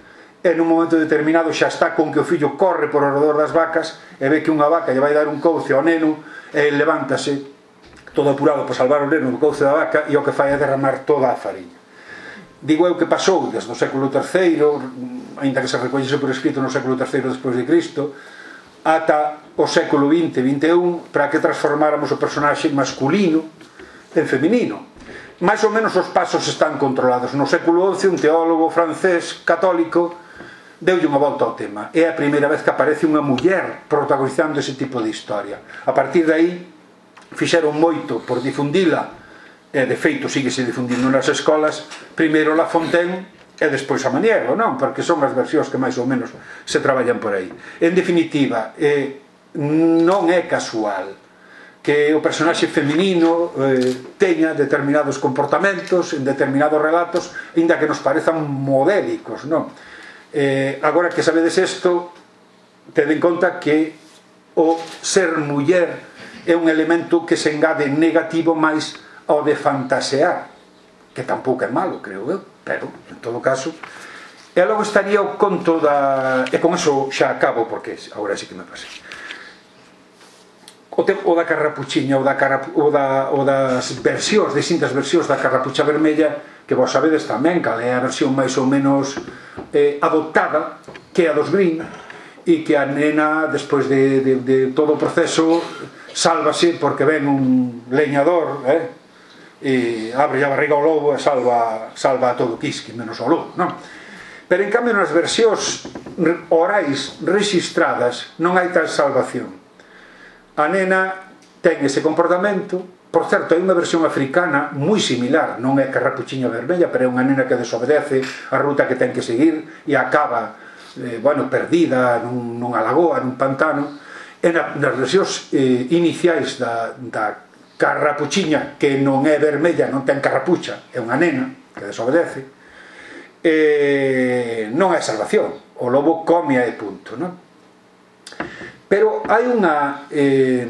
e nun momento determinado xa está con que o fillo corre por alrededor das vacas e ve que unha vaca lle vai dar un couce ao neno e levántase todo apurado para salvar o neno do couce da vaca e o que fai é derramar toda a fariña. Digo eu que pasou desde o século III aínda que se recollese por escrito no século III despois de Cristo ata o século XX, XXI para que transformáramos o personaxe masculino en feminino. Máis ou menos os pasos están controlados. No século XI un teólogo francés católico deulle unha volta ao tema. É a primeira vez que aparece unha muller protagonizando ese tipo de historia. A partir de aí fixeron moito por difundila e de feito sigue se difundindo nas escolas. Primeiro La Fontaine e despois a maniego, non? Porque son as versións que máis ou menos se traballan por aí. En definitiva, eh, non é casual que o personaxe feminino eh, teña determinados comportamentos en determinados relatos, inda que nos parezan modélicos, non? Eh, agora que sabedes isto, ten en conta que o ser muller é un elemento que se engade negativo máis ao de fantasear, que tampouco é malo, creo eu pero, en todo caso, e logo estaría o conto da... e con eso xa acabo, porque agora sí que me pasei. O, te, o da carrapuchiña, o, da carra, o, da, o das versións, distintas versións da carrapucha vermella, que vos sabedes tamén, cal é a versión máis ou menos eh, adoptada, que é a dos Green, e que a nena, despois de, de, de todo o proceso, sálvase porque ven un leñador, eh, e abre a barriga ao lobo e salva, salva a todo Quisqui quisque, menos ao lobo, non? Pero en cambio nas versións orais registradas non hai tal salvación. A nena ten ese comportamento, por certo, hai unha versión africana moi similar, non é carrapuchiña vermella, pero é unha nena que desobedece a ruta que ten que seguir e acaba eh, bueno, perdida nun, nunha lagoa, nun pantano. E na, nas versións eh, iniciais da, da Carrapuchiña, que non é vermella, non ten carrapucha, é unha nena que desobedece, eh, non é salvación. O lobo come e punto. Non? Pero hai unha eh,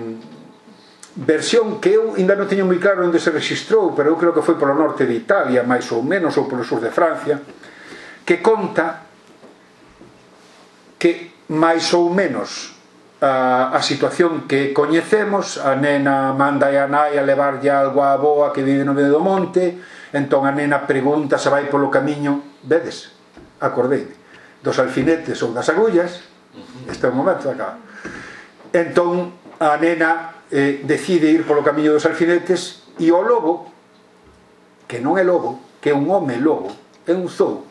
versión que eu ainda non teño moi claro onde se registrou, pero eu creo que foi polo norte de Italia, máis ou menos, ou polo sur de Francia, que conta que máis ou menos a, a situación que coñecemos a nena manda a nai a levarlle algo á boa que vive no medio do monte entón a nena pregunta se vai polo camiño vedes, acordeime dos alfinetes ou das agullas? Este é o momento acá entón a nena eh, decide ir polo camiño dos alfinetes e o lobo que non é lobo que é un home lobo é un zoo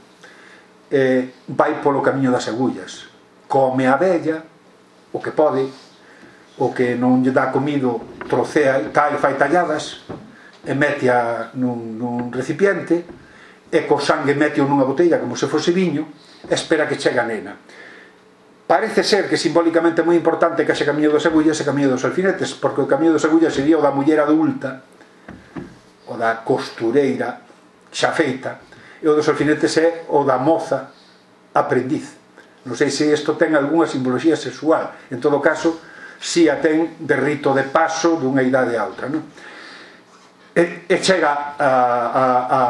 eh, vai polo camiño das agullas come a bella, o que pode o que non lle dá comido trocea e tal, fai talladas e mete a nun, nun recipiente e co sangue mete nunha botella como se fose viño e espera que chega a nena. Parece ser que simbólicamente é moi importante que ese camiño dos agullas e camiño dos alfinetes porque o camiño dos agullas sería o da muller adulta o da costureira xa feita e o dos alfinetes é o da moza aprendiz. Non sei se isto ten algunha simboloxía sexual. En todo caso, si a ten de rito de paso dunha idade a outra. Non? E, e chega a, a,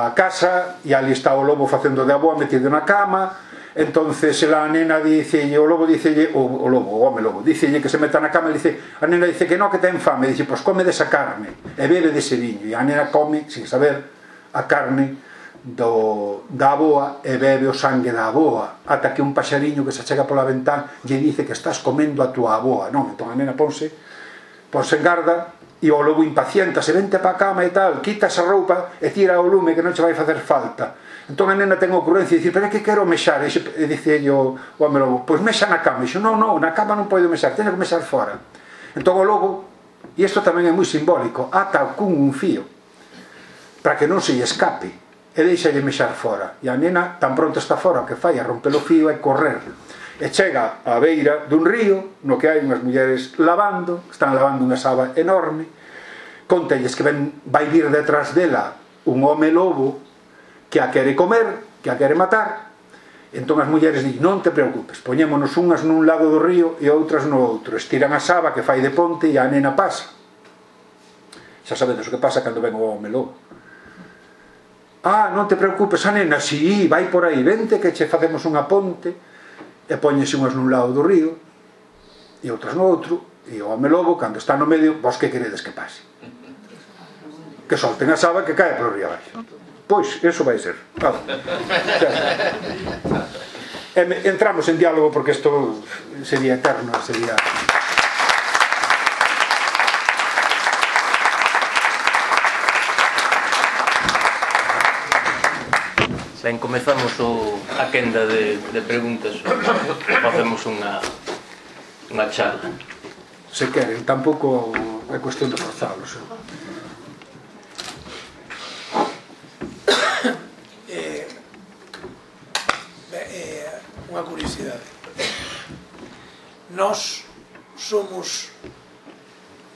a casa e ali está o lobo facendo de aboa metido na cama entonces la nena dice o lobo dice o, o lobo, o home lobo dice que se meta na cama e dice a nena dice que no, que ten fame dice, pois come desa carne e bebe dese viño e a nena come, sin saber a carne do, da aboa e bebe o sangue da aboa ata que un paxariño que se chega pola ventá lle dice que estás comendo a tua aboa non, entón a nena ponse ponse en garda e o lobo impacienta se vente pa cama e tal, quita esa roupa e tira o lume que non che vai facer falta entón a nena ten ocurrencia e dice pero é que quero mexar e, e dice o, o home lobo pois mexa na cama, e xo non, non, na cama non podo mexar teño que mexar fora entón o lobo, e isto tamén é moi simbólico ata cun un fío para que non se escape e deixalle mexar fora. E a nena tan pronto está fora que fai a romper o fío e correr. E chega á beira dun río no que hai unhas mulleres lavando, están lavando unha saba enorme. Contelles que ven, vai vir detrás dela un home lobo que a quere comer, que a quere matar. Entón as mulleres di, non te preocupes, poñémonos unhas nun lado do río e outras no outro. Estiran a saba que fai de ponte e a nena pasa. Xa sabedes o que pasa cando ven o home lobo ah, non te preocupes, a nena, si, vai por aí, vente que che facemos unha ponte, e poñese unhas nun lado do río, e outras no outro, e o home lobo, cando está no medio, vos que queredes que pase? Que solten a saba que cae pro río abaixo. Pois, eso vai ser. Claro. Entramos en diálogo porque isto sería eterno, sería... Ben, comezamos o, a quenda de, de preguntas Facemos unha unha charla. Se queren, tampouco é cuestión de forzalos eh, eh, Unha curiosidade. Nos somos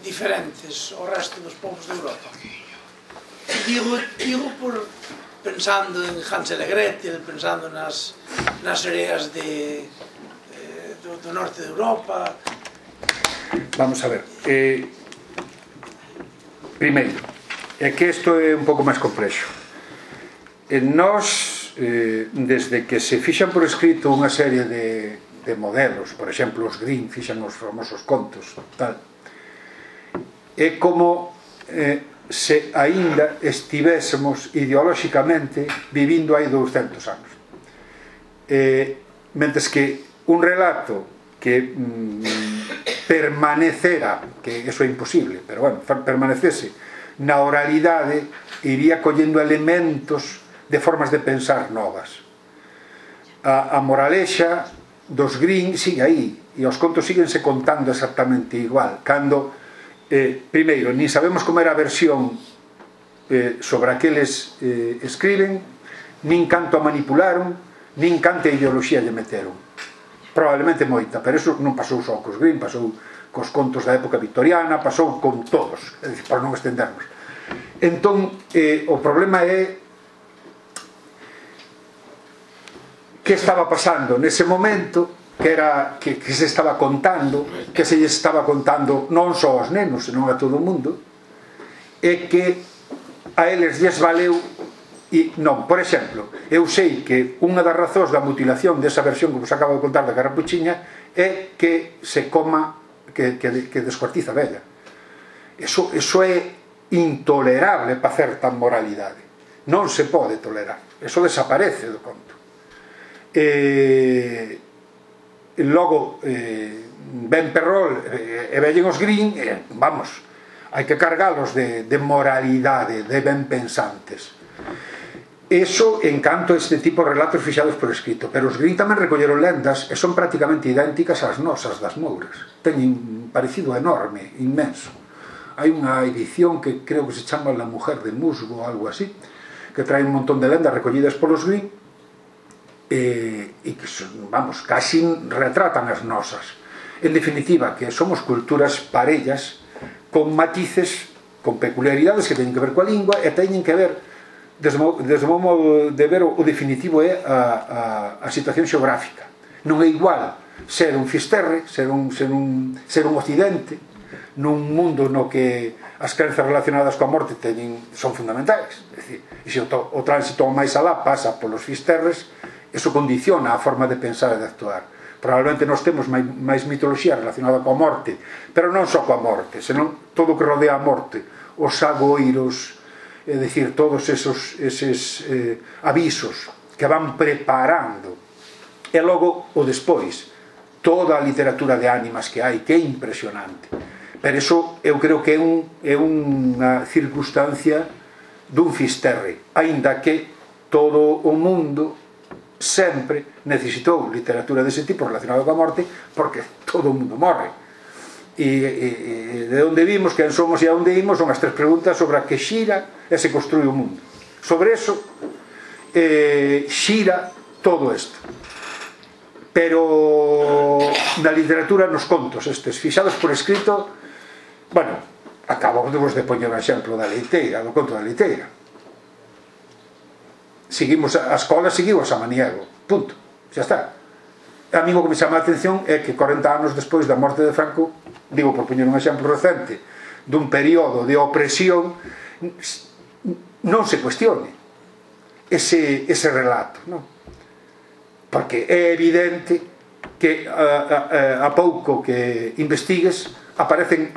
diferentes ao resto dos povos de Europa. Digo, digo por pensando en Hansel e Gretel, pensando nas, nas areas de, eh, do, do norte de Europa. Vamos a ver. Eh, primeiro, é que isto é un pouco máis complexo. Eh, nós, eh, desde que se fixan por escrito unha serie de, de modelos, por exemplo, os Green fixan os famosos contos, tal, é como eh, se aínda estivésemos ideolóxicamente vivindo hai 200 anos. Eh, mentes que un relato que mm, permanecera, que eso é imposible, pero bueno, permanecese na oralidade iría collendo elementos de formas de pensar novas. A, a moralexa dos Green sigue aí, e os contos síguense contando exactamente igual, cando eh, primeiro, nin sabemos como era a versión eh, sobre a que eles eh, escriben nin canto a manipularon nin canta ideoloxía lle meteron. Probablemente moita, pero eso non pasou só cos Green, pasou cos contos da época victoriana, pasou con todos decir, para non estendernos. Entón, eh, o problema é que estaba pasando nese momento que era que, que se estaba contando que se lle estaba contando non só aos nenos, senón a todo o mundo e que a eles lles valeu e non, por exemplo, eu sei que unha das razóns da mutilación desa versión que vos acabo de contar da Carapuchiña é que se coma que, que, que descuartiza a vella eso, eso é intolerable para certa moralidade. Non se pode tolerar. Eso desaparece do conto. Eh, logo eh, ben Perrol eh, e vellen os Green eh, vamos, hai que cargalos de, de moralidade, de ben pensantes Eso en canto a este tipo de relatos fixados por escrito, pero os Green tamén recolleron lendas e son prácticamente idénticas ás nosas das mouras. Teñen parecido enorme, inmenso. Hai unha edición que creo que se chama La mujer de musgo ou algo así, que trae un montón de lendas recollidas polos Green e, e que son, vamos, casi retratan as nosas. En definitiva, que somos culturas parellas con matices, con peculiaridades que teñen que ver coa lingua e teñen que ver desde, desde o modo de ver o definitivo é a, a, a situación xeográfica. Non é igual ser un fisterre, ser un, ser un, ser un occidente, nun mundo no que as crenzas relacionadas coa morte teñen, son fundamentais. É dicir, e se o, to, o tránsito máis alá pasa polos fisterres, eso condiciona a forma de pensar e de actuar. Probablemente nós temos máis, máis mitoloxía relacionada coa morte pero non só coa morte senón todo o que rodea a morte os agoiros é dicir, todos esos, eses eh, avisos que van preparando. E logo o despois toda a literatura de ánimas que hai que é impresionante. Pero eso eu creo que é, un, é unha circunstancia dun fisterre aínda que todo o mundo sempre necesitou literatura dese tipo relacionada coa morte porque todo o mundo morre. E, e, e de onde vimos, quen somos e a onde imos son as tres preguntas sobre a que xira e se construi o mundo. Sobre eso eh, xira todo isto. Pero na literatura nos contos estes fixados por escrito bueno, acabamos de vos de poñer un exemplo da leiteira do conto da leiteira seguimos, a escola seguiu a Samaniego punto, xa está a mí o que me chama a atención é que 40 anos despois da morte de Franco digo por poñer un exemplo recente dun período de opresión non se cuestione ese, ese relato non? porque é evidente que a, a, a pouco que investigues aparecen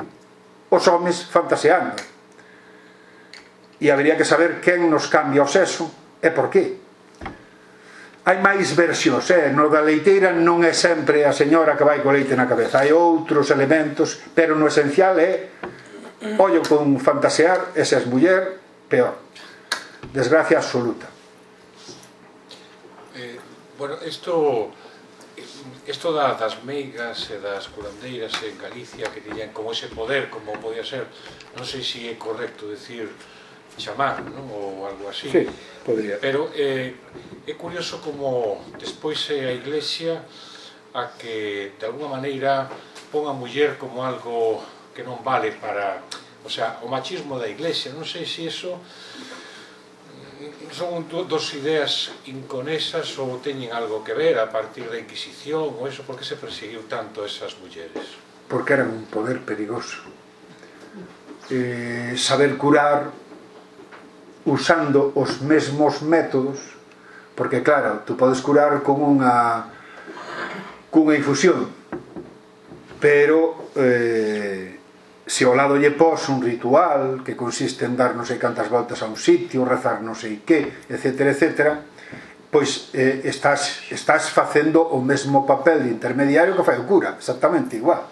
os homes fantaseando e habería que saber quen nos cambia o sexo E por qué? Hai máis versións, eh? no da leiteira non é sempre a señora que vai co leite na cabeza, hai outros elementos, pero no esencial é ollo con fantasear, e se es muller, peor. Desgracia absoluta. Eh, bueno, isto isto da, das meigas e das curandeiras en Galicia que tiñan como ese poder como podía ser non sei se é correcto decir chamar, non? ou algo así. Sí, podría. Pero eh, é curioso como despois é a Iglesia a que, de alguna maneira, pon a muller como algo que non vale para... O sea, o machismo da Iglesia, non sei se iso son dos ideas inconesas ou teñen algo que ver a partir da Inquisición ou eso, por que se perseguiu tanto esas mulleres? Porque eran un poder perigoso. Eh, saber curar usando os mesmos métodos porque claro, tú podes curar con unha cunha infusión pero eh, se ao lado lle pos un ritual que consiste en dar non sei cantas voltas a un sitio, rezar non sei que, etc, etc, pois eh, estás, estás facendo o mesmo papel de intermediario que fai o cura, exactamente igual.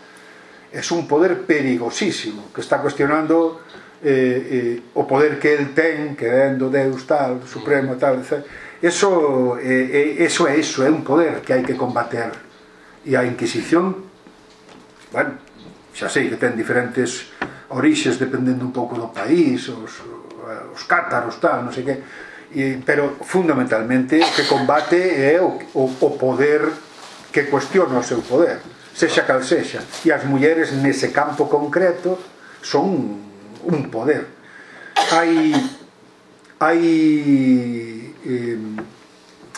Es un poder perigosísimo que está cuestionando eh, eh, o poder que el ten que é do Deus tal, supremo mm. tal, etc. Eso, eh, eso é iso, é un poder que hai que combater. E a Inquisición bueno, xa sei que ten diferentes orixes dependendo un pouco do país os, os cátaros tal, non sei que e, pero fundamentalmente o que combate é o, o, o poder que cuestiona o seu poder sexa cal sexa. E as mulleres nese campo concreto son un poder. Hai hai eh,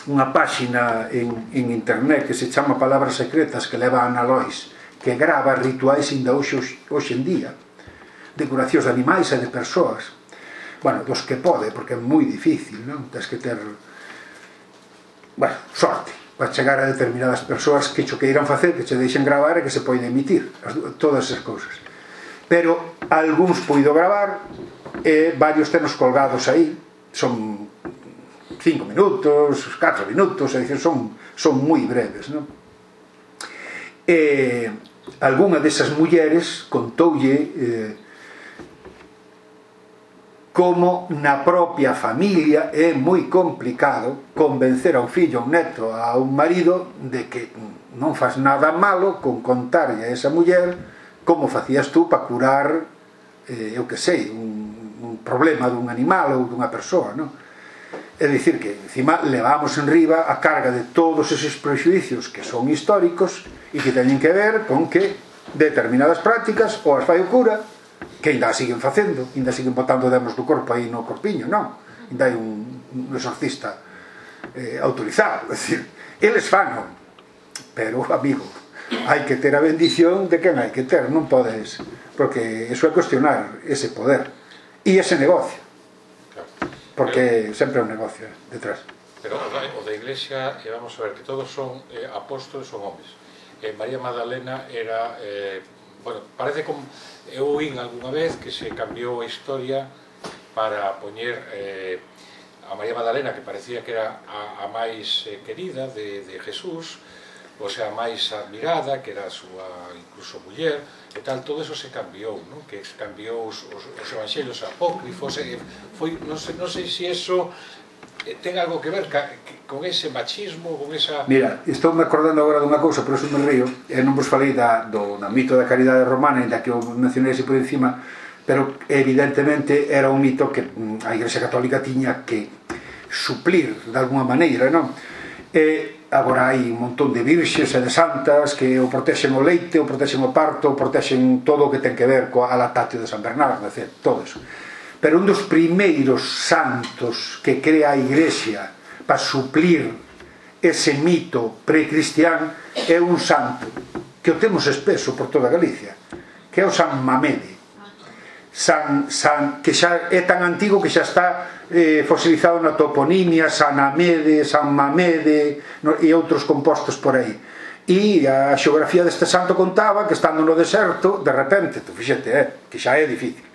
unha páxina en, en internet que se chama Palabras Secretas que leva a Ana Lois que grava rituais ainda hoxe, hoxe en día de curacións de animais e de persoas bueno, dos que pode, porque é moi difícil non? tens que ter bueno, sorte para chegar a determinadas persoas que cho queiran facer, que che deixen gravar e que se poida emitir as, todas esas cousas pero algúns puido gravar e varios tenos colgados aí son 5 minutos, 4 minutos é dicir, son, son moi breves non? eh, algunha desas mulleres contoulle eh, como na propia familia é moi complicado convencer a un fillo, a un neto, a un marido de que non faz nada malo con contarlle a esa muller como facías tú para curar eh, eu que sei, un, un problema dun animal ou dunha persoa, non? É dicir que, encima, levamos en riba a carga de todos eses prejuicios que son históricos e que teñen que ver con que determinadas prácticas ou as fai o cura que ainda siguen facendo, ainda siguen botando demos do corpo aí no corpiño, non? Ainda hai un, un exorcista eh, autorizado, é dicir, eles fan pero, amigo, hai que ter a bendición de quen hai que ter, non podes, porque eso é cuestionar ese poder e ese negocio. Porque pero, sempre é un negocio detrás. Pero o da Iglesia, eh, vamos a ver, que todos son eh, apóstoles, son homes. Eh, María Magdalena era, eh, bueno, parece como, eu oín algunha vez que se cambiou a historia para poñer eh, a María Magdalena, que parecía que era a, a máis eh, querida de, de Jesús, o sea, máis admirada, que era a súa incluso muller, e tal, todo eso se cambiou, non? que se cambiou os, os, os evangelios apócrifos, e foi, non, sei, non sei se si eso eh, ten algo que ver ca, que, con ese machismo, con esa... Mira, estou me acordando agora dunha cousa, por eso me río, e non vos falei da, do, da mito da caridade romana, da que eu mencionei así por encima, pero evidentemente era un mito que mm, a Igrexa Católica tiña que suplir de alguma maneira, non? E, agora hai un montón de virxes e de santas que o protexen o leite, o protexen o parto, o protexen todo o que ten que ver coa lactatio de San Bernardo, etc. Todo eso. Pero un dos primeiros santos que crea a Igrexa para suplir ese mito precristián é un santo que o temos espeso por toda Galicia, que é o San Mamede. San, San, que xa é tan antigo que xa está eh, fosilizado na toponimia, San Amede, San Mamede no, e outros compostos por aí. E a xeografía deste santo contaba que estando no deserto, de repente, tu fixete, eh, que xa é difícil,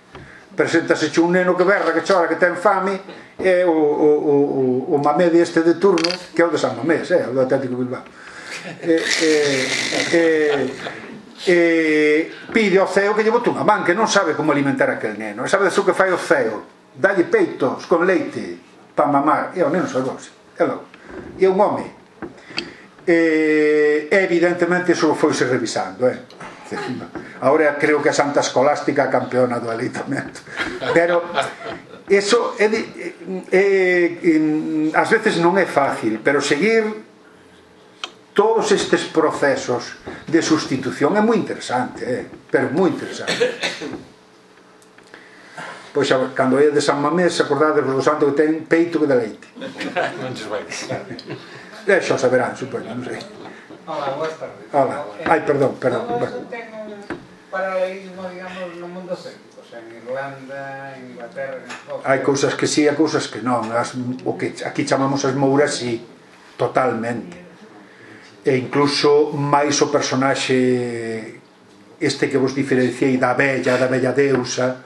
presentase un neno que berra, que chora, que ten fame, e o, o, o, o, o Mamede este de turno, que é o de San Mamés, eh, o do Atlético Bilbao. Eh, eh, eh, eh, pide ao ceo que lle bote unha man que non sabe como alimentar aquel neno. E sabe o que fai o ceo? Dalle peitos con leite para mamar. E o neno salvouse e, logo, e un home. E eh, evidentemente iso foise revisando eh? Ahora creo que a Santa Escolástica campeona do aleitamento. Pero eso é, é, é, é, ás veces non é fácil pero seguir todos estes procesos de sustitución é moi interesante, eh? pero moi interesante. Pois xa, cando é de San Mamés, acordades do santo que ten peito que de leite. Non vai. E eh, xa saberán, supoño, non sei. Hola, boas tardes. Hola. Ai, perdón, perdón. Todo eso ten un paralelismo, digamos, no mundo céltico, o sea, en Irlanda, en Inglaterra, en Escocia... Hai cousas que sí e cousas que non. As, o que aquí chamamos as mouras, sí, totalmente e incluso máis o personaxe este que vos diferenciei da bella, da bella deusa,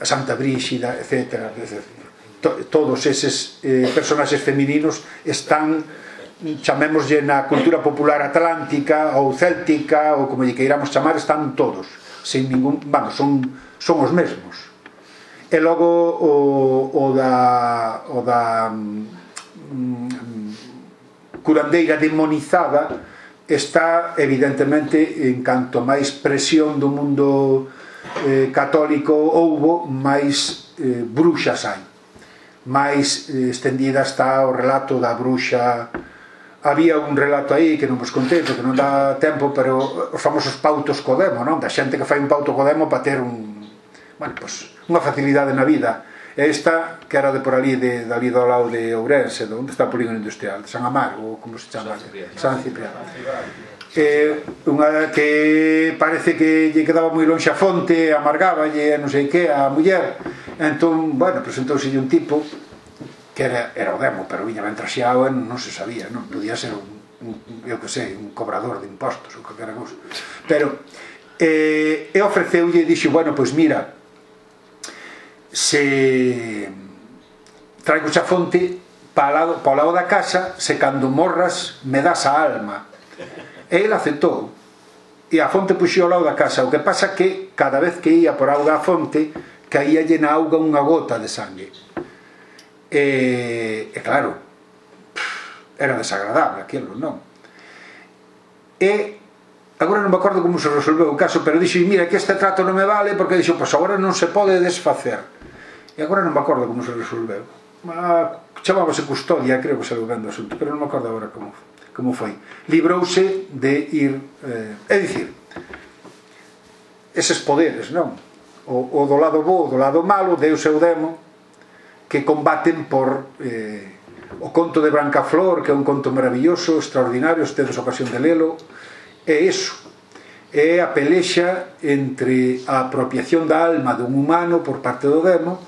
a Santa Bríxida, etc. Todos eses eh, personaxes femininos están chamémoslle na cultura popular atlántica ou céltica ou como lle queiramos chamar, están todos sin ningún, vamos, son, son os mesmos e logo o, o da o da mm, mm curandeira demonizada está evidentemente en canto máis presión do mundo eh, católico houbo máis eh, bruxas hai. Máis eh, estendida está o relato da bruxa. Había un relato aí que non vos contei porque non dá tempo pero os famosos pautos co demo non? da xente que fai un pauto co demo para ter un bueno, pues, unha facilidade na vida esta que era de por ali de, de ali do lado de Ourense de onde está o polígono industrial de San Amaro ou como se chama San Cipriano eh, unha que parece que lle quedaba moi longe a fonte amargaba lle non sei que a muller. Entón, bueno, presentouse un tipo que era, era o demo, pero viña ben traxeado e non se sabía, non podía ser un, un eu que sei, un cobrador de impostos ou calquera cousa. Pero eh, e ofreceulle e dixo, bueno, pois mira, se traigo xa fonte para lado, para o lado da casa se cando morras me das a alma. E ele aceptou e a fonte puxou ao lado da casa. O que pasa que cada vez que ia por auga a fonte caía na auga unha gota de sangue. E, e claro era desagradable aquilo, non? e agora non me acordo como se resolveu o caso pero dixo, mira que este trato non me vale porque dixo, pois agora non se pode desfacer e agora non me acordo como se resolveu. Ah, chamábase custodia, creo que se ben o asunto pero non me acordo agora como, como foi. Librouse de ir eh, é dicir eses poderes, non? O, o do lado bo, o do lado malo, Deus e o demo que combaten por eh, o conto de Brancaflor que é un conto maravilloso, extraordinario tedes ocasión de lelo é eso, é a pelexa entre a apropiación da alma dun humano por parte do demo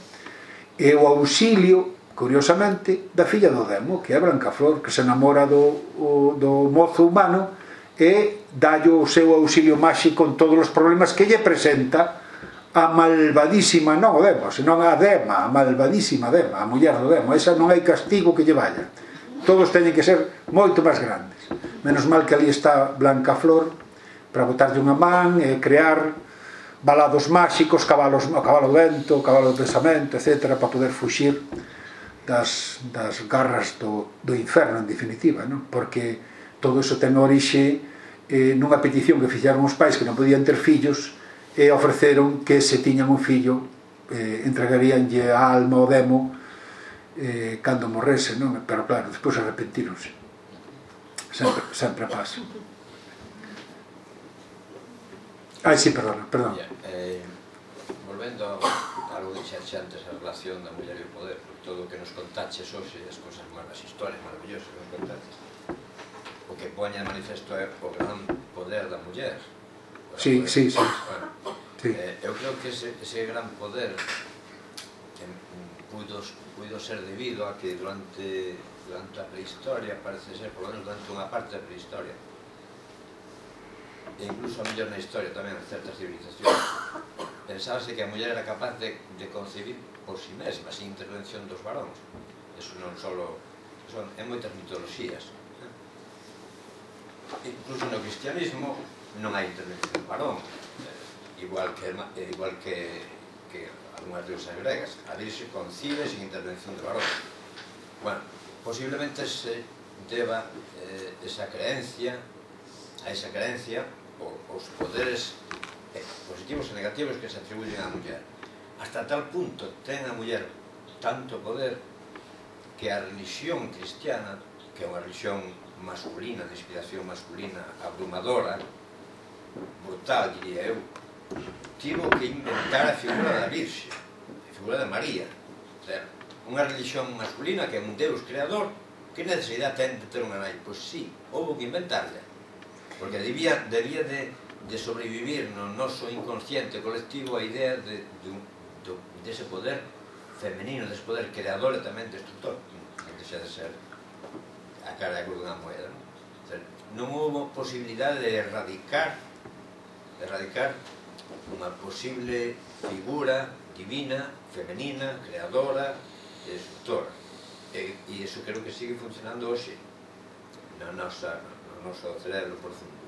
e o auxilio curiosamente, da filla do Demo, que é Brancaflor, que se enamora do, o, do mozo humano e dallo o seu auxilio máxico con todos os problemas que lle presenta a malvadísima, non o Demo, senón a Dema, a malvadísima Dema, a muller do Demo. Esa non hai castigo que lle vaya. Todos teñen que ser moito máis grandes. Menos mal que ali está Blancaflor para botarlle unha man e crear balados máxicos, cabalos, o cabalo vento, o cabalo do pensamento, etc., para poder fuxir das, das garras do, do inferno, en definitiva, non? porque todo iso ten orixe eh, nunha petición que fixeron os pais que non podían ter fillos e ofreceron que se tiñan un fillo eh, entregaríanlle a alma ao demo eh, cando morrese, non? pero claro, despois arrepentíronse sempre, sempre pasa Ah, sí, perdona, perdón. Yeah, eh, volvendo a algo que dixerxe antes a relación da muller e o poder, por todo o que nos contaches hoxe, as cousas as historias maravillosas que nos contaches, o que poña de manifesto é o gran poder da muller. Sí, poder. sí, sí. Bueno, sí. Eh, eu creo que ese, ese gran poder que puido, puido ser debido a que durante, durante a prehistoria, parece ser, por lo menos durante unha parte da prehistoria, e incluso a mellor na historia tamén certas civilizacións. Pensábase que a muller era capaz de, de concebir por si sí mesma sin intervención dos varóns. Eso non só son en moitas mitoloxías. Incluso no cristianismo non hai intervención do varón. Eh, igual que, eh, igual que, que algunhas deusas gregas. A dirse concibe sin intervención do varón. Bueno, posiblemente se deba eh, esa creencia a esa creencia os poderes eh, positivos e negativos que se atribuyen á muller hasta tal punto ten a muller tanto poder que a religión cristiana que é unha religión masculina de inspiración masculina abrumadora brutal, diría eu tivo que inventar a figura da Virxe a figura da María sea, unha religión masculina que é un Deus creador que necesidade ten de ter unha nai? pois sí, houve que inventarla porque debía, debía de, de sobrevivir no noso inconsciente colectivo a idea de, de, un, de, dese ese poder femenino, dese poder creador e tamén destructor que deixa de ser a cara dunha moeda non? non houve posibilidade de erradicar de erradicar unha posible figura divina, femenina, creadora e destructora e, e iso creo que sigue funcionando hoxe na nosa noso cerebro profundo.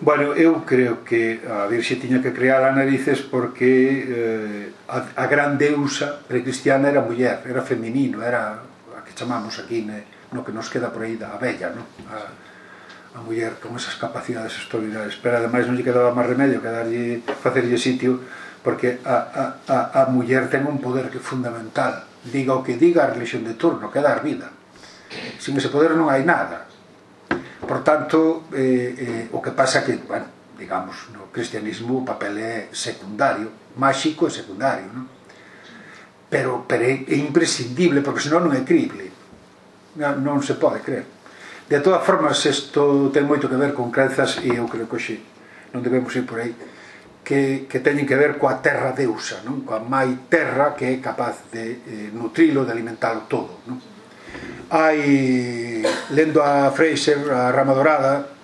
Bueno, eu creo que a Virxe tiña que crear a narices porque eh, a, a gran deusa precristiana era muller, era feminino, era a que chamamos aquí ne, no que nos queda por aí da abella, no? a, a muller con esas capacidades extraordinarias. Pero ademais non lle quedaba máis remedio que darlle, facerlle sitio porque a, a, a, a muller ten un poder que fundamental. Diga o que diga a religión de turno, que dar vida. Sin ese poder non hai nada Por tanto, eh, eh, o que pasa que, bueno, digamos, no cristianismo o papel é secundario, máxico e secundario, non? Pero, pero é imprescindible, porque senón non é crible. Non, non se pode creer. De todas formas, isto ten moito que ver con crenzas e eu creo que hoxe non debemos ir por aí que, que teñen que ver coa terra deusa, non? coa mai terra que é capaz de eh, nutrilo, de alimentalo todo. Non? hai lendo a Fraser, a Rama Dorada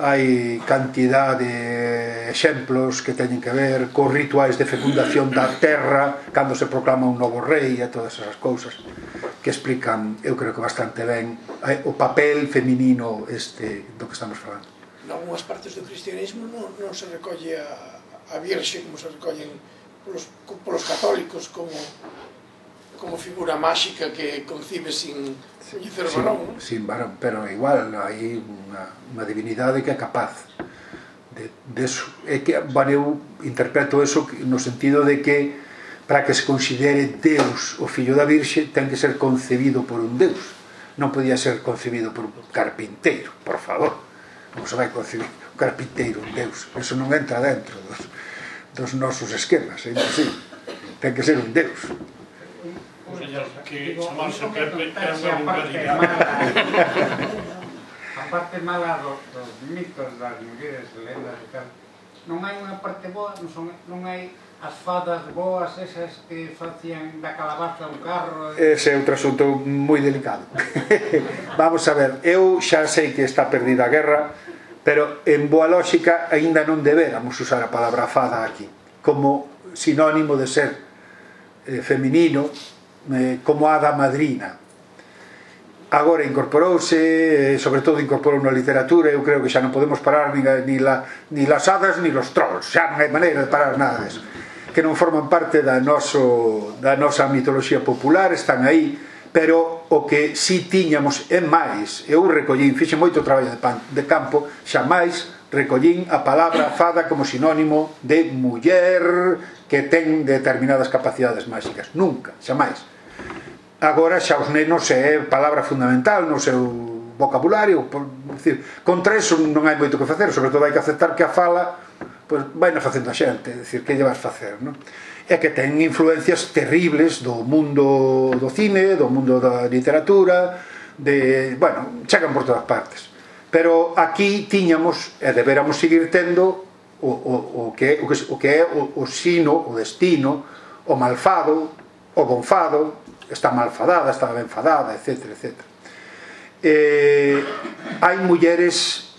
hai cantidad de exemplos que teñen que ver cos rituais de fecundación da terra cando se proclama un novo rei e todas esas cousas que explican, eu creo que bastante ben eh, o papel feminino este do que estamos falando. Nalgúnas partes do cristianismo non, non se recolle a, a virxe como se recollen polos, polos católicos como como figura máxica que concibe sin coñecer o varón. Sin, sin varón, pero igual hai unha, unha divinidade que é capaz de, de eso. É que, bueno, eu interpreto eso no sentido de que para que se considere Deus o fillo da Virxe ten que ser concebido por un Deus. Non podía ser concebido por un carpinteiro por favor. Non se vai concebir un carpinteiro un Deus. Eso non entra dentro dos, dos nosos esquemas é imposible. Ten que ser un Deus. Señor, que chamarse Pepe é unha vulgaridade. A parte mala dos, dos mitos das mulleres lendas e tal, non hai unha parte boa, non, son, non hai as fadas boas esas que facían da calabaza un carro... E... Ese é outro asunto moi delicado. Vamos a ver, eu xa sei que está perdida a guerra, pero en boa lógica aínda non deberamos usar a palabra fada aquí, como sinónimo de ser eh, feminino eh, como a da madrina. Agora incorporouse, eh, sobre todo incorporou na literatura, eu creo que xa non podemos parar ni, ni, la, ni las hadas ni los trolls, xa non hai maneira de parar nada deso que non forman parte da, noso, da nosa mitoloxía popular, están aí, pero o que si tiñamos é máis, eu recollín, fixe moito traballo de, pan, de campo, xa máis recollín a palabra fada como sinónimo de muller, que ten determinadas capacidades máxicas. Nunca, xa máis agora xa os nenos é palabra fundamental no seu vocabulario por, decir, con tres non hai moito que facer sobre todo hai que aceptar que a fala pois, vai na facendo a xente decir, que lle vas facer non? é que ten influencias terribles do mundo do cine, do mundo da literatura de, bueno, chegan por todas partes. Pero aquí tiñamos e deberamos seguir tendo o, o, o, que, o, que, o que é o, o sino, o destino, o malfado, o bonfado, está malfadada, está benfadada, etc. etc. Eh, hai mulleres,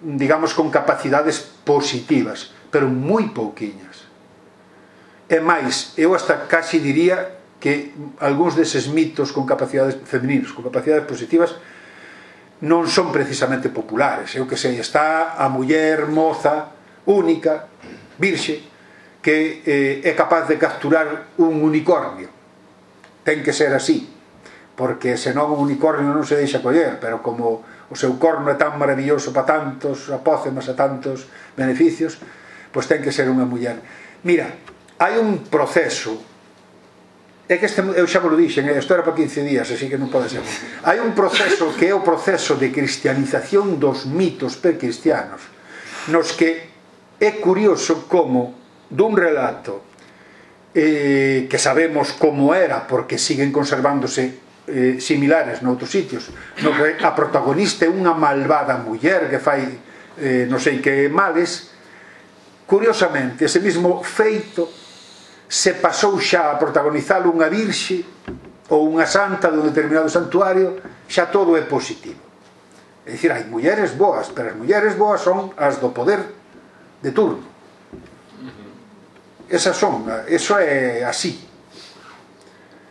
digamos, con capacidades positivas, pero moi pouquiñas. E máis, eu hasta casi diría que algúns deses mitos con capacidades femininas, con capacidades positivas, non son precisamente populares. Eu que sei, está a muller moza única, virxe que eh, é capaz de capturar un unicornio. Ten que ser así porque senón o unicornio non se deixa coller pero como o seu corno é tan maravilloso para tantos apócemas a tantos beneficios pois ten que ser unha muller. Mira, hai un proceso é que este, eu xa vos lo dixen, eh, isto era para 15 días, así que non pode ser. Hai un proceso que é o proceso de cristianización dos mitos precristianos, nos que é curioso como dun relato eh, que sabemos como era porque siguen conservándose eh, similares noutros sitios no que a protagonista é unha malvada muller que fai eh, non sei que males curiosamente ese mismo feito se pasou xa a protagonizar unha virxe ou unha santa dun determinado santuario, xa todo é positivo. É dicir, hai mulleres boas, pero as mulleres boas son as do poder de turno. Esas son, eso é así.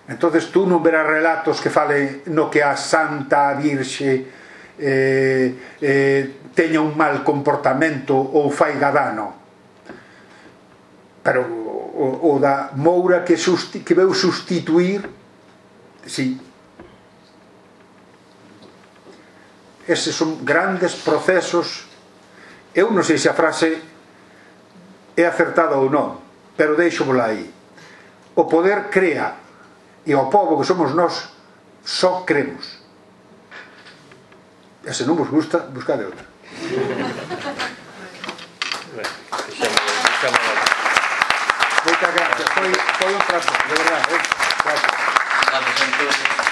Entonces tú non verás relatos que fale no que a santa, a virxe, eh, eh, teña un mal comportamento ou fai gadano. Pero o, o da Moura que, susti, que veu sustituir sí eses son grandes procesos. Eu non sei se a frase é acertada ou non pero deixo vola aí. O poder crea e ao povo que somos nós só cremos e se non vos gusta buscade outra. Thank you. Muchas gracias. Fue, fue un placer, de verdad. Eh. Gracias.